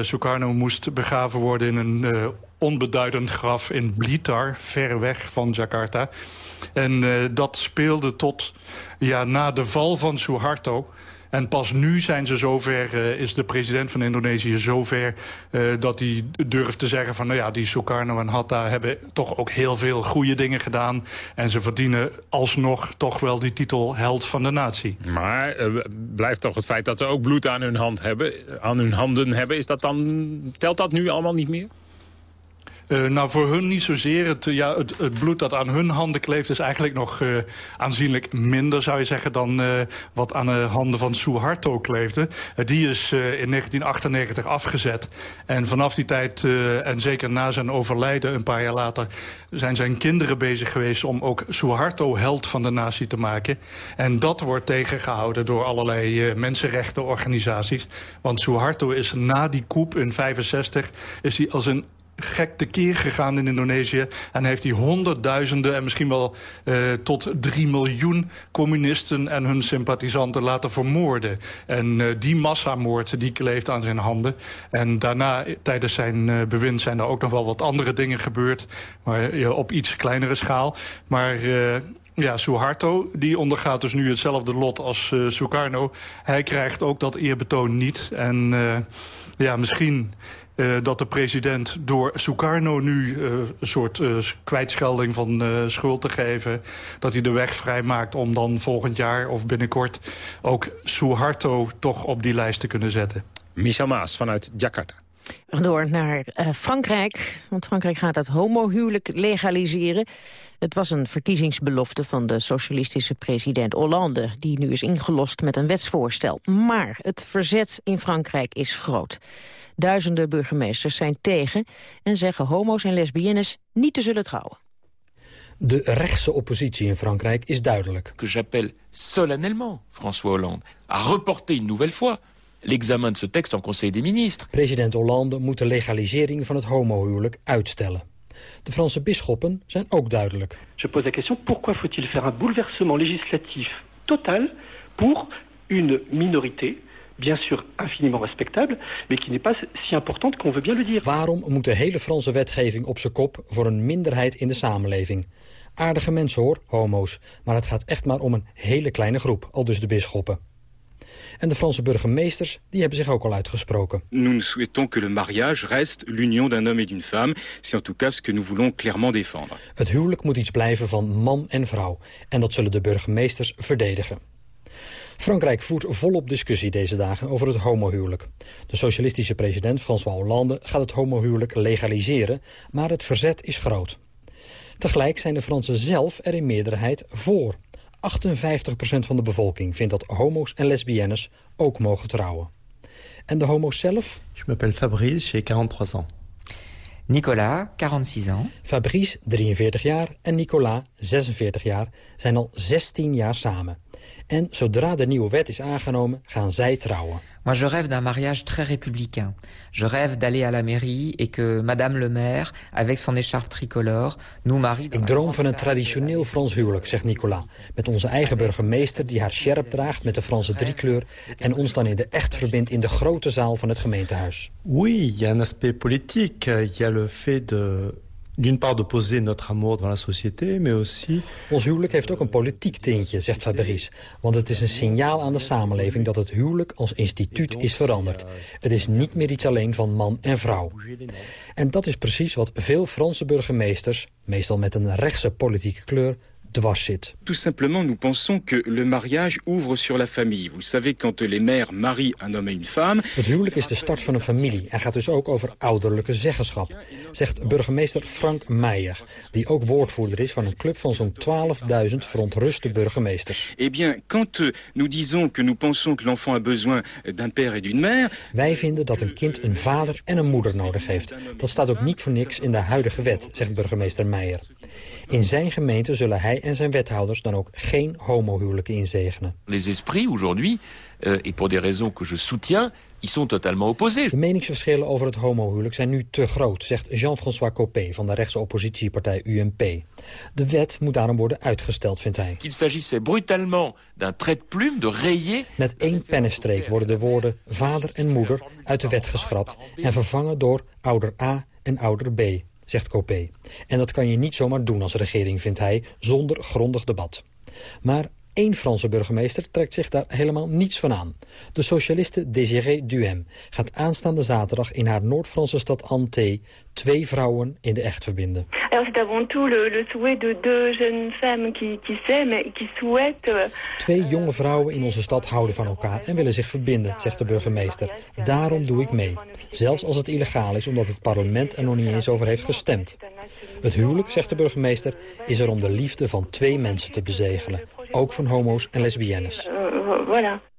Sukarno moest begraven worden in een onbeduidend graf in Blitar, ver weg van Jakarta. En dat speelde tot ja, na de val van Suharto... En pas nu zijn ze zover, uh, is de president van Indonesië zover... Uh, dat hij durft te zeggen van, nou ja, die Sukarno en Hatta... hebben toch ook heel veel goede dingen gedaan. En ze verdienen alsnog toch wel die titel held van de natie. Maar uh, blijft toch het feit dat ze ook bloed aan hun, hand hebben, aan hun handen hebben... Is dat dan, telt dat nu allemaal niet meer? Uh, nou, voor hun niet zozeer. Het, ja, het, het, bloed dat aan hun handen kleeft is eigenlijk nog uh, aanzienlijk minder, zou je zeggen, dan wat aan de handen van Suharto kleefde. die is in 1998 afgezet. En vanaf die tijd, en zeker na zijn overlijden, een paar jaar later, zijn zijn kinderen bezig geweest om ook Suharto held van de natie te maken. En dat wordt tegengehouden door allerlei mensenrechtenorganisaties. Want Suharto is na die coup in 65 is hij als een gek tekeer gegaan in Indonesië. En heeft hij honderdduizenden en misschien wel uh, tot drie miljoen communisten en hun sympathisanten laten vermoorden. En uh, die massamoord die kleeft aan zijn handen. En daarna, tijdens zijn bewind, zijn er ook nog wel wat andere dingen gebeurd. Maar op iets kleinere schaal. Maar... Ja, Suharto, die ondergaat dus nu hetzelfde lot als Sukarno. Hij krijgt ook dat eerbetoon niet. En ja, misschien uh, dat de president door Sukarno nu uh, een soort uh, kwijtschelding van schuld te geven... dat hij de weg vrijmaakt om dan volgend jaar of binnenkort... ook Suharto toch op die lijst te kunnen zetten. Michel Maas vanuit Jakarta. Door naar Frankrijk, want Frankrijk gaat het homohuwelijk legaliseren. Het was een verkiezingsbelofte van de socialistische president Hollande... die nu is ingelost met een wetsvoorstel. Maar het verzet in Frankrijk is groot. Duizenden burgemeesters zijn tegen en zeggen homo's en lesbiennes niet te zullen trouwen. De rechtse oppositie in Frankrijk is duidelijk. Que j'appelle solennellement François Hollande à reporter une nouvelle fois l'examen de ce texte en Conseil des ministres. President Hollande moet de legalisering van het homohuwelijk uitstellen. De Franse bisschoppen zijn ook duidelijk. Je pose la question pourquoi faut-il faire un bouleversement législatif total pour une minorité bien sûr infiniment respectable, mais qui n'est pas si importante qu'on veut bien le dire. Waarom moet de hele Franse wetgeving op zijn kop voor een minderheid in de samenleving? Aardige mensen hoor, homo's, maar het gaat echt maar om een hele kleine groep, al dus de bisschoppen. En de Franse burgemeesters die hebben zich ook al uitgesproken. Nous souhaitons que le mariage reste l'union d'un homme et d'une femme. C'est en tout cas ce que nous voulons clairement défendre. Het huwelijk moet iets blijven van man en vrouw. En dat zullen de burgemeesters verdedigen. Frankrijk voert volop discussie deze dagen over het homohuwelijk. De socialistische president François Hollande gaat het homohuwelijk legaliseren, maar het verzet is groot. Tegelijk zijn de Fransen zelf er in meerderheid voor. 58% van de bevolking vindt dat homo's en lesbiennes ook mogen trouwen. En de homo's zelf? Je m'appelle Fabrice, j'ai 43 ans. Nicolas, 46 ans. Fabrice, 43 jaar, en Nicolas, 46 jaar, zijn al 16 jaar samen. En zodra de nieuwe wet is aangenomen, gaan zij trouwen. Moi, je rêve d'un mariage très républicain. Je rêve d'aller à la mairie et que Madame le maire, avec son écharpe tricolore, nous marie... Ik droom van een traditioneel Frans huwelijk, zegt Nicolas. Met onze eigen burgemeester die haar sjerp draagt met de Franse driekleur... en ons dan in de echt verbindt in de grote zaal van het gemeentehuis. Oui, il y a un aspect politique. Il y a le fait de d'une part de poser notre amour dans la société, mais aussi... Ons huwelijk heeft ook een politiek tintje, zegt Fabrice. Want het is een signaal aan de samenleving dat het huwelijk als instituut is veranderd. Het is niet meer iets alleen van man en vrouw. En dat is precies wat veel Franse burgemeesters, meestal met een rechtse politieke kleur, dwars zit. Tout simplement, nous pensons que le mariage ouvre sur la famille. Vous savez, quand les mères marient un homme et une femme... Het huwelijk is de start van een familie en gaat dus ook over ouderlijke zeggenschap, zegt burgemeester Frank Meijer, die ook woordvoerder is van een club van zo'n 12.000 verontruste burgemeesters. Eh bien, quand euh, nous disons que nous pensons que l'enfant a besoin d'un père et d'une mère... Wij vinden dat een kind een vader en een moeder nodig heeft. Dat staat ook niet voor niks in de huidige wet, zegt burgemeester Meijer. In zijn gemeente zullen hij en zijn wethouders dan ook geen homohuwelijken inzegenen. Les esprits aujourd'hui, euh, et pour des raisons que je soutiens, ils sont totalement opposés. De meningsverschillen over het homohuwelijk zijn nu te groot, zegt Jean-François Copé van de rechtse oppositiepartij UMP. De wet moet daarom worden uitgesteld, vindt hij. Il s'agissait brutalement d'un trait de plume de rayer. Met één pennenstreek worden de woorden vader en moeder uit de wet geschrapt en vervangen door ouder A en ouder B zegt Copé. En dat kan je niet zomaar doen als regering, vindt hij, zonder grondig debat. Maar Eén Franse burgemeester trekt zich daar helemaal niets van aan. De socialiste Désiré Duhem gaat aanstaande zaterdag in haar Noord-Franse stad Ante twee vrouwen in de echt verbinden. Souhaitent... euh, Twee jonge vrouwen in onze stad houden van elkaar en willen zich verbinden, zegt de burgemeester. Daarom doe ik mee. Zelfs als het illegaal is, omdat het parlement er nog niet eens over heeft gestemd. Het huwelijk, zegt de burgemeester, is er om de liefde van twee mensen te bezegelen. Ook van homo's en lesbiennes. euh, voilà.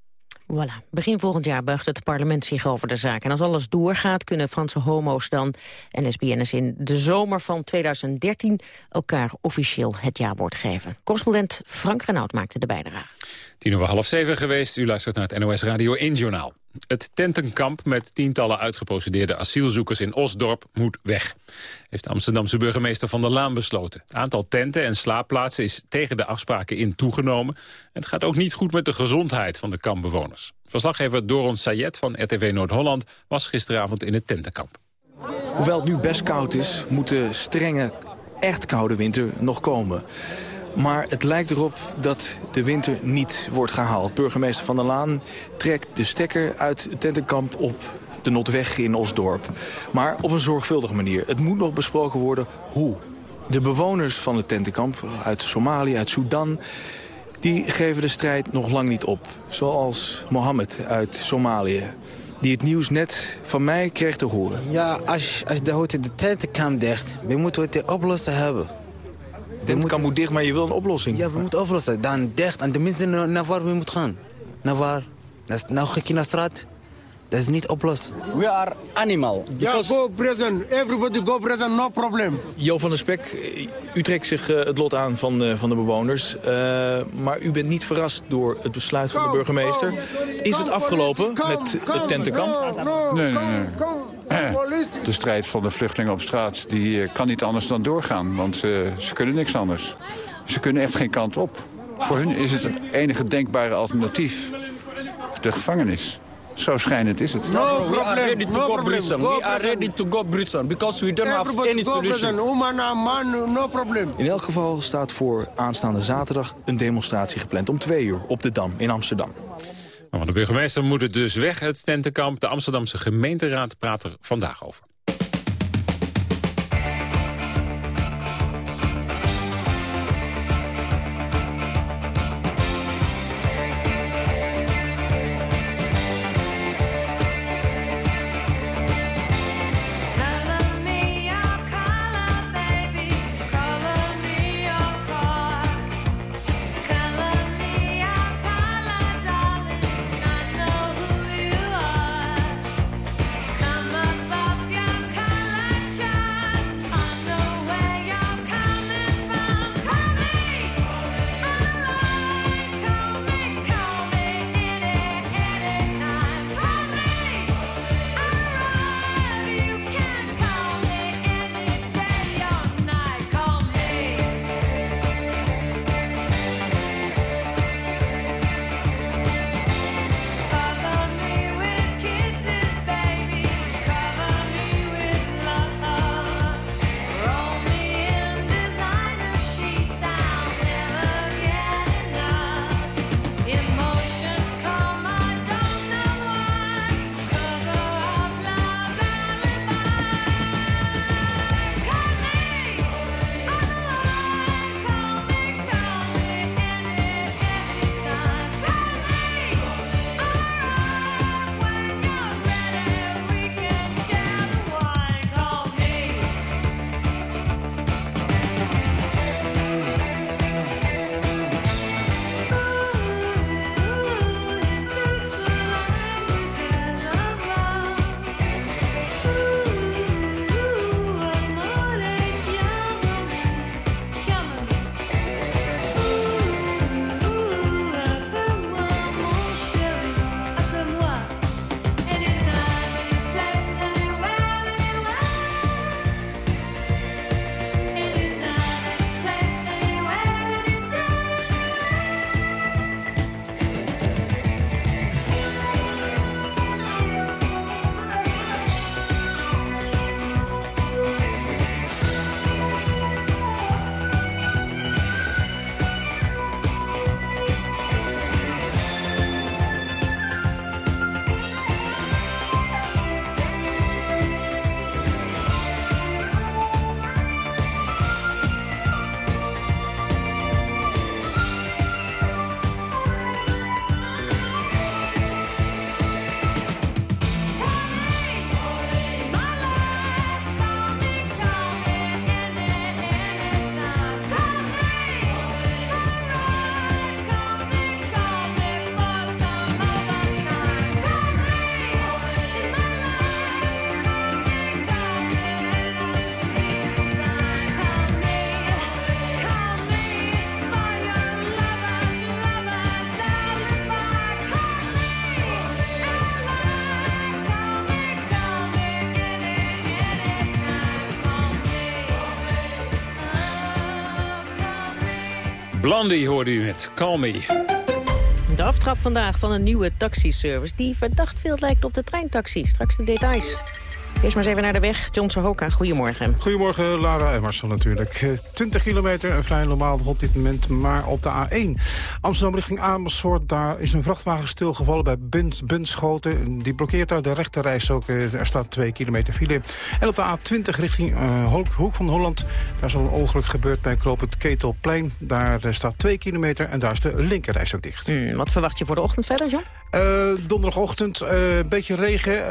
Voilà. Begin volgend jaar buigt het parlement zich over de zaak. En als alles doorgaat kunnen Franse homo's dan en lesbiennes in de zomer van 2013 elkaar officieel het jaarwoord geven. Correspondent Frank Renaud maakte de bijdrage. Tien over half zeven geweest. U luistert naar het NOS Radio 1 Journaal. Het tentenkamp met tientallen uitgeprocedeerde asielzoekers in Osdorp moet weg. Heeft de Amsterdamse burgemeester Van der Laan besloten. Het aantal tenten en slaapplaatsen is tegen de afspraken in toegenomen. En het gaat ook niet goed met de gezondheid van de kampbewoners. Verslaggever Doron Sayed van RTV Noord-Holland was gisteravond in het tentenkamp. Hoewel het nu best koud is, moet de strenge, echt koude winter nog komen. Maar het lijkt erop dat de winter niet wordt gehaald. Burgemeester Van der Laan trekt de stekker uit het tentenkamp op de Notweg in Osdorp. Maar op een zorgvuldige manier. Het moet nog besproken worden hoe. De bewoners van het tentenkamp uit Somalië, uit Sudan... die geven de strijd nog lang niet op. Zoals Mohammed uit Somalië. Die het nieuws net van mij kreeg te horen. Ja, als, als de, hoort de tentenkamp dicht, we moeten het oplossen hebben. De moet dicht, maar je wil een oplossing. Ja, we moeten oplossen. Dan dicht. En tenminste naar, naar waar we moeten gaan. Naar waar? Dat is, nou ga je naar straat. Dat is niet oplossen. We are animal. Ja, go prison. Everybody go prison, no problem. Jo van der Spek, u trekt zich eh, het lot aan van, de- van de bewoners. Eh, maar u bent niet verrast door het besluit van de burgemeester. Is het afgelopen met het tentenkamp? Nee, nee, nee. De strijd van de vluchtelingen op straat die eh, kan niet anders dan doorgaan. Want eh, ze kunnen niks anders. Ze kunnen echt geen kant op. Voor hun is het het enige denkbare alternatief de gevangenis. Zo schijnend is het. No we are problem, ready to no go problem. prison. Go We are ready to go prison because we don't have any solution. man, no problem. In elk geval staat voor aanstaande zaterdag een demonstratie gepland om twee uur op de Dam in Amsterdam. Van de burgemeester moet het dus weg, het tentenkamp. De Amsterdamse gemeenteraad praat er vandaag over. Blondie hoorde u met Call Me. De aftrap vandaag van een nieuwe taxiservice... die verdacht veel lijkt op de treintaxi. Straks de details. Eerst maar eens even naar de weg. John Sohoka, goedemorgen. Goedemorgen, Lara en Marcel natuurlijk. 20 eh, kilometer, een vrij normaal op dit moment, maar op de A1. Amsterdam richting Amersfoort, daar is een vrachtwagen stilgevallen bij Bunschoten. Die blokkeert daar de rechterreis ook. Eh, er staat 2 kilometer file. En op de A20 richting uh, Hoek van Holland, daar is al een ongeluk gebeurd bij Kroop het Ketelplein. Daar staat 2 kilometer en daar is de linkerreis ook dicht. Hmm, wat verwacht je voor de ochtend verder, John? Uh, donderdagochtend, een beetje regen.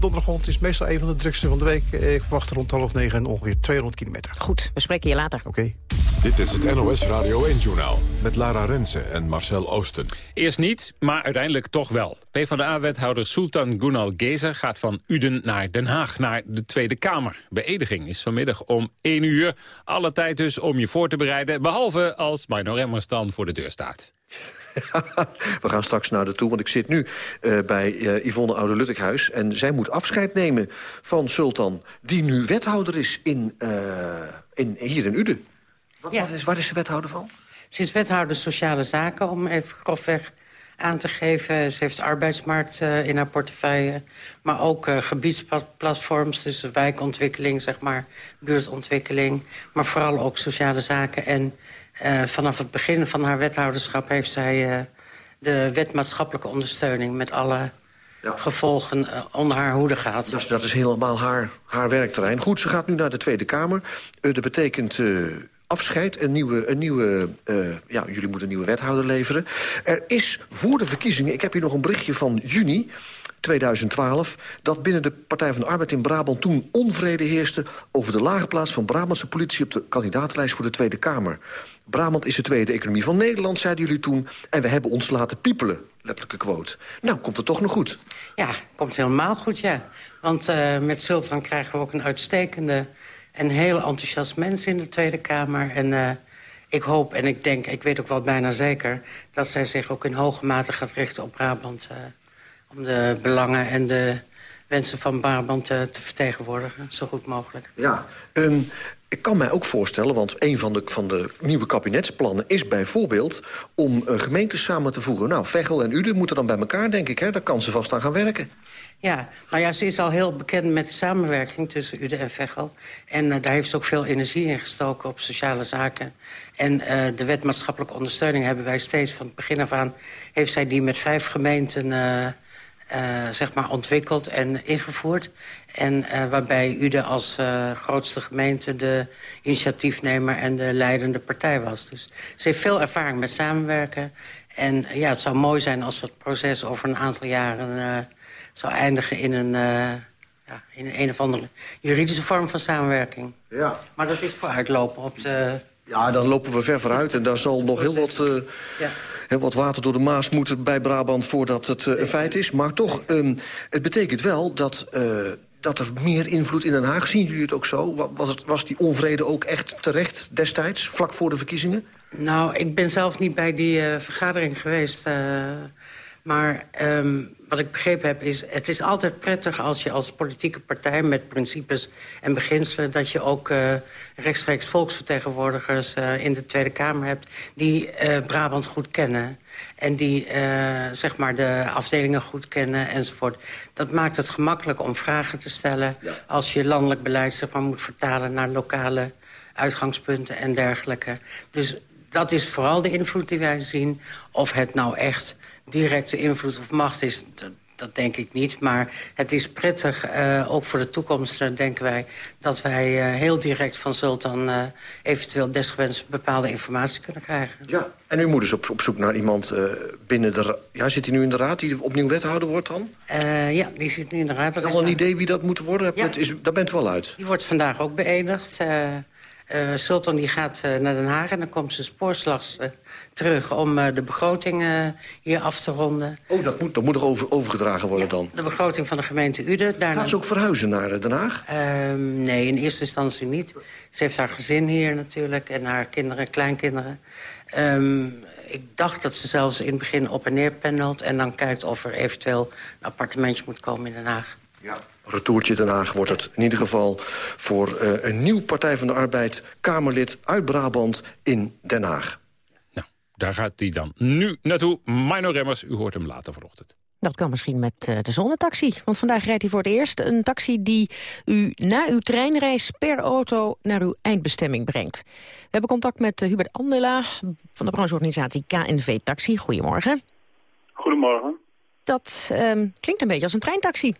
donderdagochtend is meestal een van de drukste van de week. Ik verwacht rond half negen en ongeveer 200 kilometer. Goed, we spreken je later. Oké. Dit is het NOS Radio 1-journaal met Lara Rensen en Marcel Oosten. Eerst niet, maar uiteindelijk toch wel. PvdA-wethouder Sultan Gunal Gezer gaat van Uden naar Den Haag, naar de Tweede Kamer. Beëdiging is vanmiddag om 1 uur. Alle tijd dus om je voor te bereiden, behalve als Mino Remmers dan voor de deur staat. We gaan straks naar de toe, want ik zit nu uh, bij uh, Yvonne Oude-Luttekhuis... en zij moet afscheid nemen van Sultan, die nu wethouder is in, uh, in, hier in Uden. Wat, ja. wat is, waar is ze wethouder van? Ze is wethouder Sociale Zaken, om even grofweg aan te geven. Ze heeft arbeidsmarkt uh, in haar portefeuille. Maar ook uh, gebiedsplatforms, dus wijkontwikkeling, zeg maar, buurtontwikkeling. Maar vooral ook sociale zaken en uh, vanaf het begin van haar wethouderschap heeft zij uh, de wet maatschappelijke ondersteuning met alle ja. gevolgen uh, onder haar hoede gehad. Dat is, dat is helemaal haar, haar werkterrein. Goed, ze gaat nu naar de Tweede Kamer. dat betekent afscheid, een nieuwe, een nieuwe ja, jullie moeten een nieuwe wethouder leveren. Er is voor de verkiezingen, ik heb hier nog een berichtje van juni... 2012 dat binnen de Partij van de Arbeid in Brabant toen onvrede heerste... over de lage plaats van Brabantse politie op de kandidatenlijst voor de Tweede Kamer. Brabant is de tweede economie van Nederland, zeiden jullie toen... en we hebben ons laten piepelen, letterlijke quote. Nou, komt het toch nog goed? Ja, komt helemaal goed, ja. Want uh, met Sultan krijgen we ook een uitstekende en heel enthousiast mens in de Tweede Kamer. En uh, ik hoop en ik denk, ik weet ook wel bijna zeker... dat zij zich ook in hoge mate gaat richten op Brabant... Uh, om de belangen en de wensen van Brabant te vertegenwoordigen, zo goed mogelijk. Ja, um, ik kan mij ook voorstellen, want een van de, van de nieuwe kabinetsplannen... is bijvoorbeeld om gemeentes samen te voegen. Nou, Veghel en Uden moeten dan bij elkaar, denk ik. Hè? Daar kan ze vast aan gaan werken. Ja, nou ja, ze is al heel bekend met de samenwerking tussen Uden en Veghel. En uh, daar heeft ze ook veel energie in gestoken op sociale zaken. En uh, de wet maatschappelijke ondersteuning hebben wij steeds van het begin af aan... heeft zij die met vijf gemeenten uh, zeg maar ontwikkeld en ingevoerd. En waarbij UDE als grootste gemeente de initiatiefnemer en de leidende partij was. Dus ze heeft veel ervaring met samenwerken. En ja, het zou mooi zijn als het proces over een aantal jaren zou eindigen in een, ja, in een of andere juridische vorm van samenwerking. Ja. Maar dat is vooruitlopen op de... Ja, dan lopen we ver vooruit en daar zal nog heel wat... Ja wat water door de Maas moet bij Brabant voordat het uh, een feit is. Maar toch, um, het betekent wel dat, dat er meer invloed in Den Haag... zien jullie het ook zo? Was, het, was die onvrede ook echt terecht destijds, vlak voor de verkiezingen? Nou, ik ben zelf niet bij die uh, vergadering geweest... Maar um, wat ik begrepen heb is... het is altijd prettig als je als politieke partij... met principes en beginselen... dat je ook uh, rechtstreeks volksvertegenwoordigers uh, in de Tweede Kamer hebt... die uh, Brabant goed kennen. En die zeg maar de afdelingen goed kennen enzovoort. Dat maakt het gemakkelijk om vragen te stellen... Ja. als je landelijk beleid zeg maar, moet vertalen naar lokale uitgangspunten en dergelijke. Dus dat is vooral de invloed die wij zien. Of het nou echt directe invloed of macht is... Dat, denk ik niet, maar het is prettig, uh, ook voor de toekomst, uh, denken wij... dat wij uh, heel direct van Sultan eventueel desgewenst bepaalde informatie kunnen krijgen. Ja, en u moet dus op, op zoek naar iemand binnen de... Ja, zit hij nu in de raad die opnieuw wethouder wordt dan? ja, die zit nu in de raad. Heb je al een idee wie dat moet worden? Ja. Het is, daar bent u wel uit. Die wordt vandaag ook beëdigd. Uh, Sultan die gaat uh, naar Den Haag en dan komt ze spoorslags uh, terug... om de begroting hier af te ronden. Oh, dat moet, dat moet nog over, overgedragen worden ja, dan? de begroting van de gemeente Uden. Daarna... Gaat ze ook verhuizen naar Den Haag? Ehm, nee, in eerste instantie niet. Ze heeft haar gezin hier natuurlijk en haar kinderen, kleinkinderen. Um, ik dacht dat ze zelfs in het begin op en neer pendelt... en dan kijkt of er eventueel een appartementje moet komen in Den Haag. Ja retourtje Den Haag wordt het in ieder geval... voor uh, een nieuw Partij van de Arbeid Kamerlid uit Brabant in Den Haag. Daar gaat hij dan nu naartoe. Mino Remmers, u hoort hem later vanochtend. Dat kan misschien met uh, de zonnetaxi. Want vandaag rijdt hij voor het eerst een taxi die u na uw treinreis per auto naar uw eindbestemming brengt. We hebben contact met uh, Hubert Andela van de brancheorganisatie KNV Taxi. Goedemorgen. Goedemorgen. Dat um, klinkt een beetje als een treintaxi.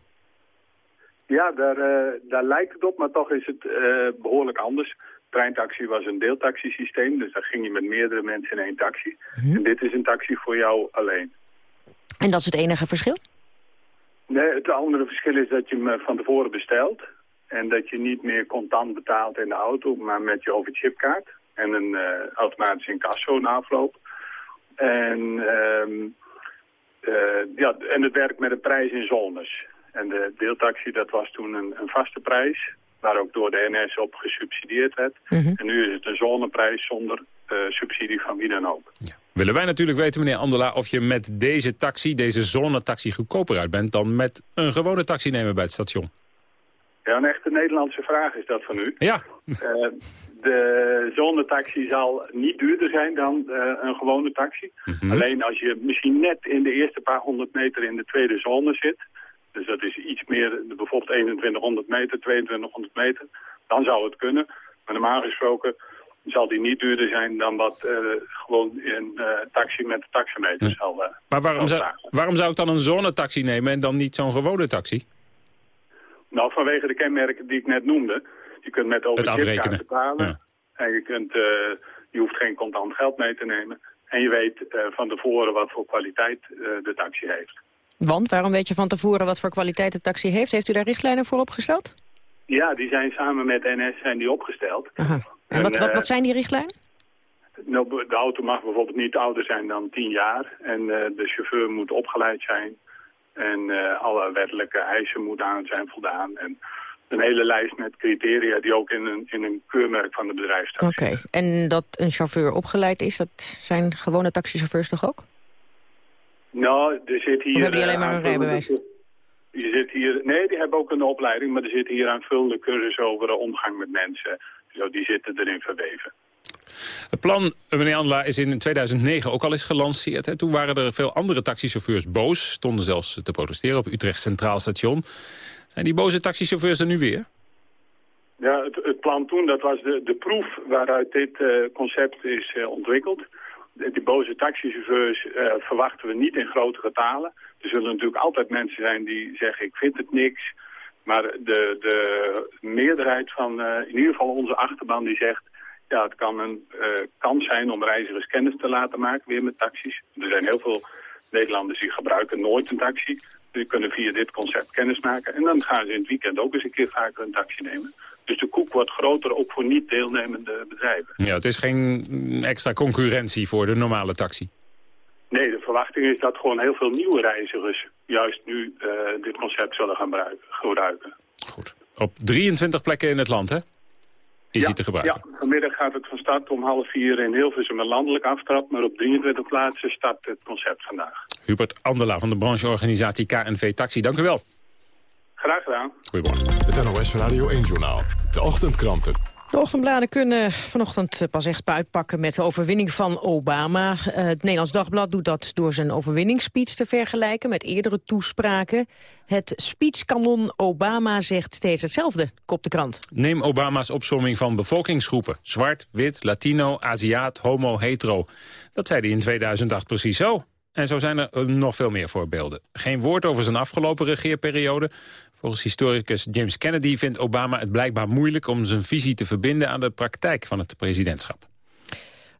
Ja, daar, uh, daar lijkt het op, maar toch is het behoorlijk anders. Treintaxi was een deeltaxisysteem, dus daar ging je met meerdere mensen in één taxi. En dit is een taxi voor jou alleen. En dat is het enige verschil? Nee, het andere verschil is dat je hem van tevoren bestelt. En dat je niet meer contant betaalt in de auto, maar met je overchipkaart. En een uh, automatische incasso na afloop. En, uh, ja, en het werkt met een prijs in zones. En de deeltaxi, dat was toen een, een vaste prijs, waar ook door de NS op gesubsidieerd werd. Mm -hmm. En nu is het een zoneprijs zonder uh, subsidie van wie dan ook. Ja. Willen wij natuurlijk weten, meneer Andela, of je met deze taxi, deze zonnetaxi, goedkoper uit bent dan met een gewone taxi nemen bij het station. Ja, een echte Nederlandse vraag is dat van u. Ja. Uh, de zonnetaxi zal niet duurder zijn dan uh, een gewone taxi. Mm -hmm. Alleen als je misschien net in de eerste paar honderd meter in de tweede zone zit... dus dat is iets meer, bijvoorbeeld 2100 meter, 2200 meter... dan zou het kunnen. Maar normaal gesproken zal die niet duurder zijn dan wat uh, gewoon een uh, taxi met de taxameter zal uh, Maar waarom zou, waarom zou ik dan een zonnetaxi nemen en dan niet zo'n gewone taxi? Nou, vanwege de kenmerken die ik net noemde. Je kunt met overchipkaart betalen. Ja. En je, kunt, je hoeft geen contant geld mee te nemen. En je weet van tevoren wat voor kwaliteit de taxi heeft. Want waarom weet je van tevoren wat voor kwaliteit de taxi heeft? Heeft u daar richtlijnen voor opgesteld? Ja, die zijn samen met NS zijn die opgesteld. Aha. En, en wat, wat, wat zijn die richtlijnen? Nou, de auto mag bijvoorbeeld niet ouder zijn dan 10 jaar. En uh, de chauffeur moet opgeleid zijn. En uh, alle wettelijke eisen moeten aan zijn voldaan. En een hele lijst met criteria die ook in een, in een keurmerk van de bedrijfstaxi. Oké, okay. en dat een chauffeur opgeleid is, dat zijn gewone taxichauffeurs toch ook? Nou, er zit hier... Of hebben die alleen maar een rijbewijs? Je zit hier, nee, die hebben ook een opleiding, maar er zit hier aanvullende cursus over de omgang met mensen. Zo, die zitten erin verweven. Het plan, meneer Andela, is in 2009 ook al eens gelanceerd. Hè? Toen waren er veel andere taxichauffeurs boos. Stonden zelfs te protesteren op Utrecht Centraal Station. Zijn die boze taxichauffeurs er nu weer? Ja, het, het plan toen, dat was de, de proef waaruit dit uh, concept is uh, ontwikkeld. Die boze taxichauffeurs uh, verwachten we niet in grote getalen. Er zullen natuurlijk altijd mensen zijn die zeggen, ik vind het niks. Maar de, de meerderheid van uh, in ieder geval onze achterban die zegt... ja, het kan een uh, kans zijn om reizigers kennis te laten maken weer met taxis. Er zijn heel veel Nederlanders die gebruiken nooit een taxi. Die kunnen via dit concept kennis maken. En dan gaan ze in het weekend ook eens een keer vaker een taxi nemen. Dus de koek wordt groter ook voor niet deelnemende bedrijven. Ja, het is geen extra concurrentie voor de normale taxi. Nee, de verwachting is dat gewoon heel veel nieuwe reizigers juist nu uh, dit concept zullen gaan gebruiken. Goed. Op 23 plekken in het land, hè? Is ja, hij te gebruiken? Ja, vanmiddag gaat het van start om half vier in Hilversum een landelijk aftrap. Maar op 23 plaatsen start het concept vandaag. Hubert Andela van de brancheorganisatie KNV Taxi, dank u wel. Graag gedaan. Goedemorgen. Het NOS Radio 1-journaal. De ochtendkranten. De ochtendbladen kunnen vanochtend pas echt uitpakken met de overwinning van Obama. Uh, het Nederlands Dagblad doet dat door zijn overwinningsspeech te vergelijken met eerdere toespraken. Het speechkanon Obama zegt steeds hetzelfde, kopt de krant. Neem Obama's opsomming van bevolkingsgroepen. Zwart, wit, Latino, Aziat, homo, hetero. Dat zei hij in 2008 precies zo. En zo zijn er nog veel meer voorbeelden. Geen woord over zijn afgelopen regeerperiode. Volgens historicus James Kennedy vindt Obama het blijkbaar moeilijk... om zijn visie te verbinden aan de praktijk van het presidentschap.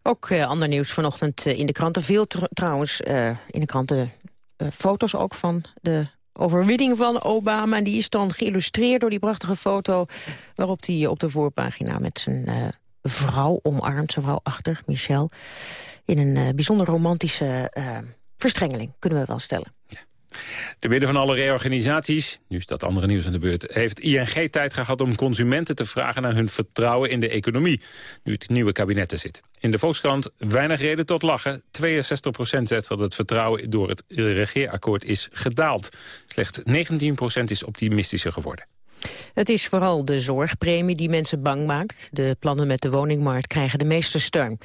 Ook uh, ander nieuws vanochtend uh, in de kranten. Veel tr trouwens uh, in de kranten foto's ook van de overwinning van Obama. En die is dan geïllustreerd door die prachtige foto... waarop hij op de voorpagina met zijn vrouw omarmt. Zijn vrouw achter, Michelle. In een bijzonder romantische verstrengeling, kunnen we wel stellen. Te midden van alle reorganisaties, nu staat andere nieuws aan de beurt... heeft ING tijd gehad om consumenten te vragen naar hun vertrouwen in de economie... nu het nieuwe kabinet er zit. In de Volkskrant weinig reden tot lachen. 62% zegt dat het vertrouwen door het regeerakkoord is gedaald. Slechts 19% is optimistischer geworden. Het is vooral de zorgpremie die mensen bang maakt. De plannen met de woningmarkt krijgen de meeste steun.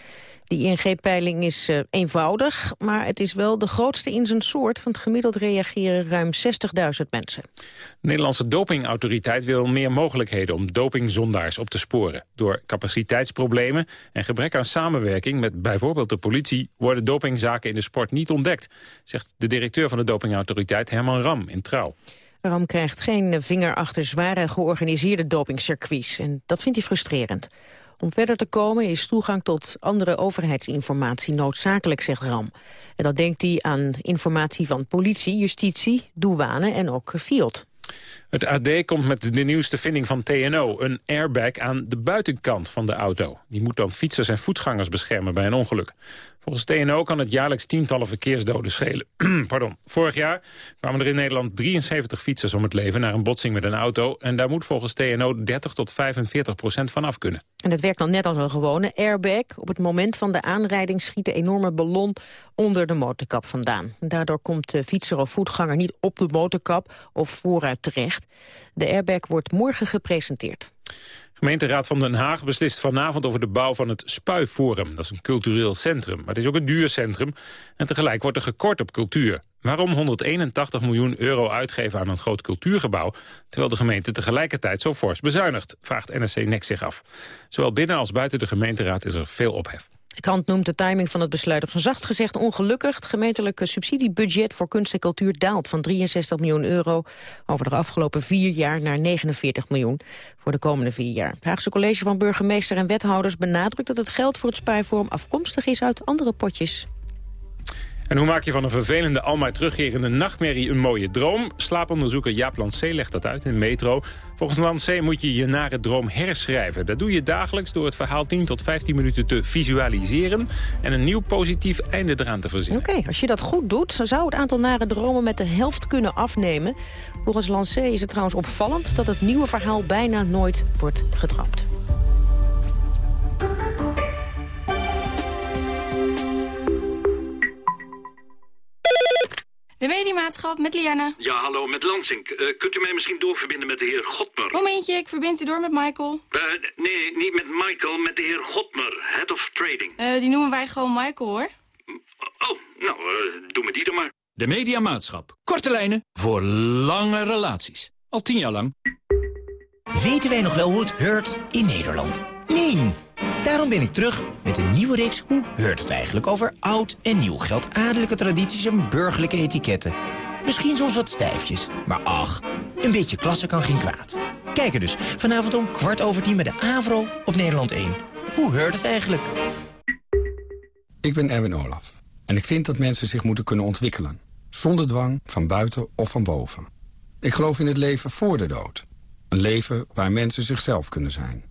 Die ING-peiling is uh, eenvoudig, maar het is wel de grootste in zijn soort... want gemiddeld reageren ruim 60.000 mensen. De Nederlandse dopingautoriteit wil meer mogelijkheden... om dopingzondaars op te sporen. Door capaciteitsproblemen en gebrek aan samenwerking... met bijvoorbeeld de politie worden dopingzaken in de sport niet ontdekt... zegt de directeur van de dopingautoriteit Herman Ram in Trouw. Ram krijgt geen vinger achter zware georganiseerde dopingcircuits. En dat vindt hij frustrerend. Om verder te komen is toegang tot andere overheidsinformatie noodzakelijk, zegt Ram. En dat denkt hij aan informatie van politie, justitie, douane en ook Field. Het AD komt met de nieuwste vinding van TNO. Een airbag aan de buitenkant van de auto. Die moet dan fietsers en voetgangers beschermen bij een ongeluk. Volgens TNO kan het jaarlijks tientallen verkeersdoden schelen. Pardon. Vorig jaar kwamen er in Nederland 73 fietsers om het leven... na een botsing met een auto. En daar moet volgens TNO 30 tot 45 procent van af kunnen. En het werkt dan net als een gewone airbag. Op het moment van de aanrijding schiet de enorme ballon onder de motorkap vandaan. Daardoor komt de fietser of voetganger niet op de motorkap of vooruit terecht. De airbag wordt morgen gepresenteerd gemeenteraad van Den Haag beslist vanavond over de bouw van het Spuiforum. Dat is een cultureel centrum, maar het is ook een duur centrum. En tegelijk wordt er gekort op cultuur. Waarom 181 miljoen euro uitgeven aan een groot cultuurgebouw... terwijl de gemeente tegelijkertijd zo fors bezuinigt, vraagt NSC Next zich af. Zowel binnen als buiten de gemeenteraad is er veel ophef. De krant noemt de timing van het besluit op zijn zacht gezegd ongelukkig. Het gemeentelijke subsidiebudget voor kunst en cultuur daalt van 63 miljoen euro over de afgelopen vier jaar naar 49 miljoen voor de komende vier jaar. Het Haagse College van Burgemeester en Wethouders benadrukt dat het geld voor het Spijforum afkomstig is uit andere potjes. En hoe maak je van een vervelende, almaar terugkerende nachtmerrie een mooie droom? Slaaponderzoeker Jaap Lancé legt dat uit in Metro. Volgens Lancé moet je je nare droom herschrijven. Dat doe je dagelijks door het verhaal 10 tot 15 minuten te visualiseren... en een nieuw positief einde eraan te verzinnen. Oké, als je dat goed doet, dan zou het aantal nare dromen met de helft kunnen afnemen. Volgens Lancé is het trouwens opvallend dat het nieuwe verhaal bijna nooit wordt gedroomd. De mediamaatschap met Lianne. Ja, hallo, met Lansing. Uh, kunt u mij misschien doorverbinden met de heer Godmer? Momentje, ik verbind u door met Michael. Uh, nee, niet met Michael, met de heer Godmer, Head of Trading. Uh, die noemen wij gewoon Michael, hoor. Oh, nou, doe me die dan maar. De mediamaatschap. Korte lijnen voor lange relaties. Al tien jaar lang. Weten wij nog wel hoe het heurt in Nederland? Nee! Daarom ben ik terug met een nieuwe reeks Hoe heurt het eigenlijk over oud en nieuw geld, adellijke tradities en burgerlijke etiketten. Misschien soms wat stijfjes, maar ach, een beetje klasse kan geen kwaad. Kijk er dus vanavond om kwart over tien bij de AVRO op Nederland 1. Hoe heurt het eigenlijk? Ik ben Erwin Olaf en ik vind dat mensen zich moeten kunnen ontwikkelen. Zonder dwang, van buiten of van boven. Ik geloof in het leven voor de dood. Een leven waar mensen zichzelf kunnen zijn.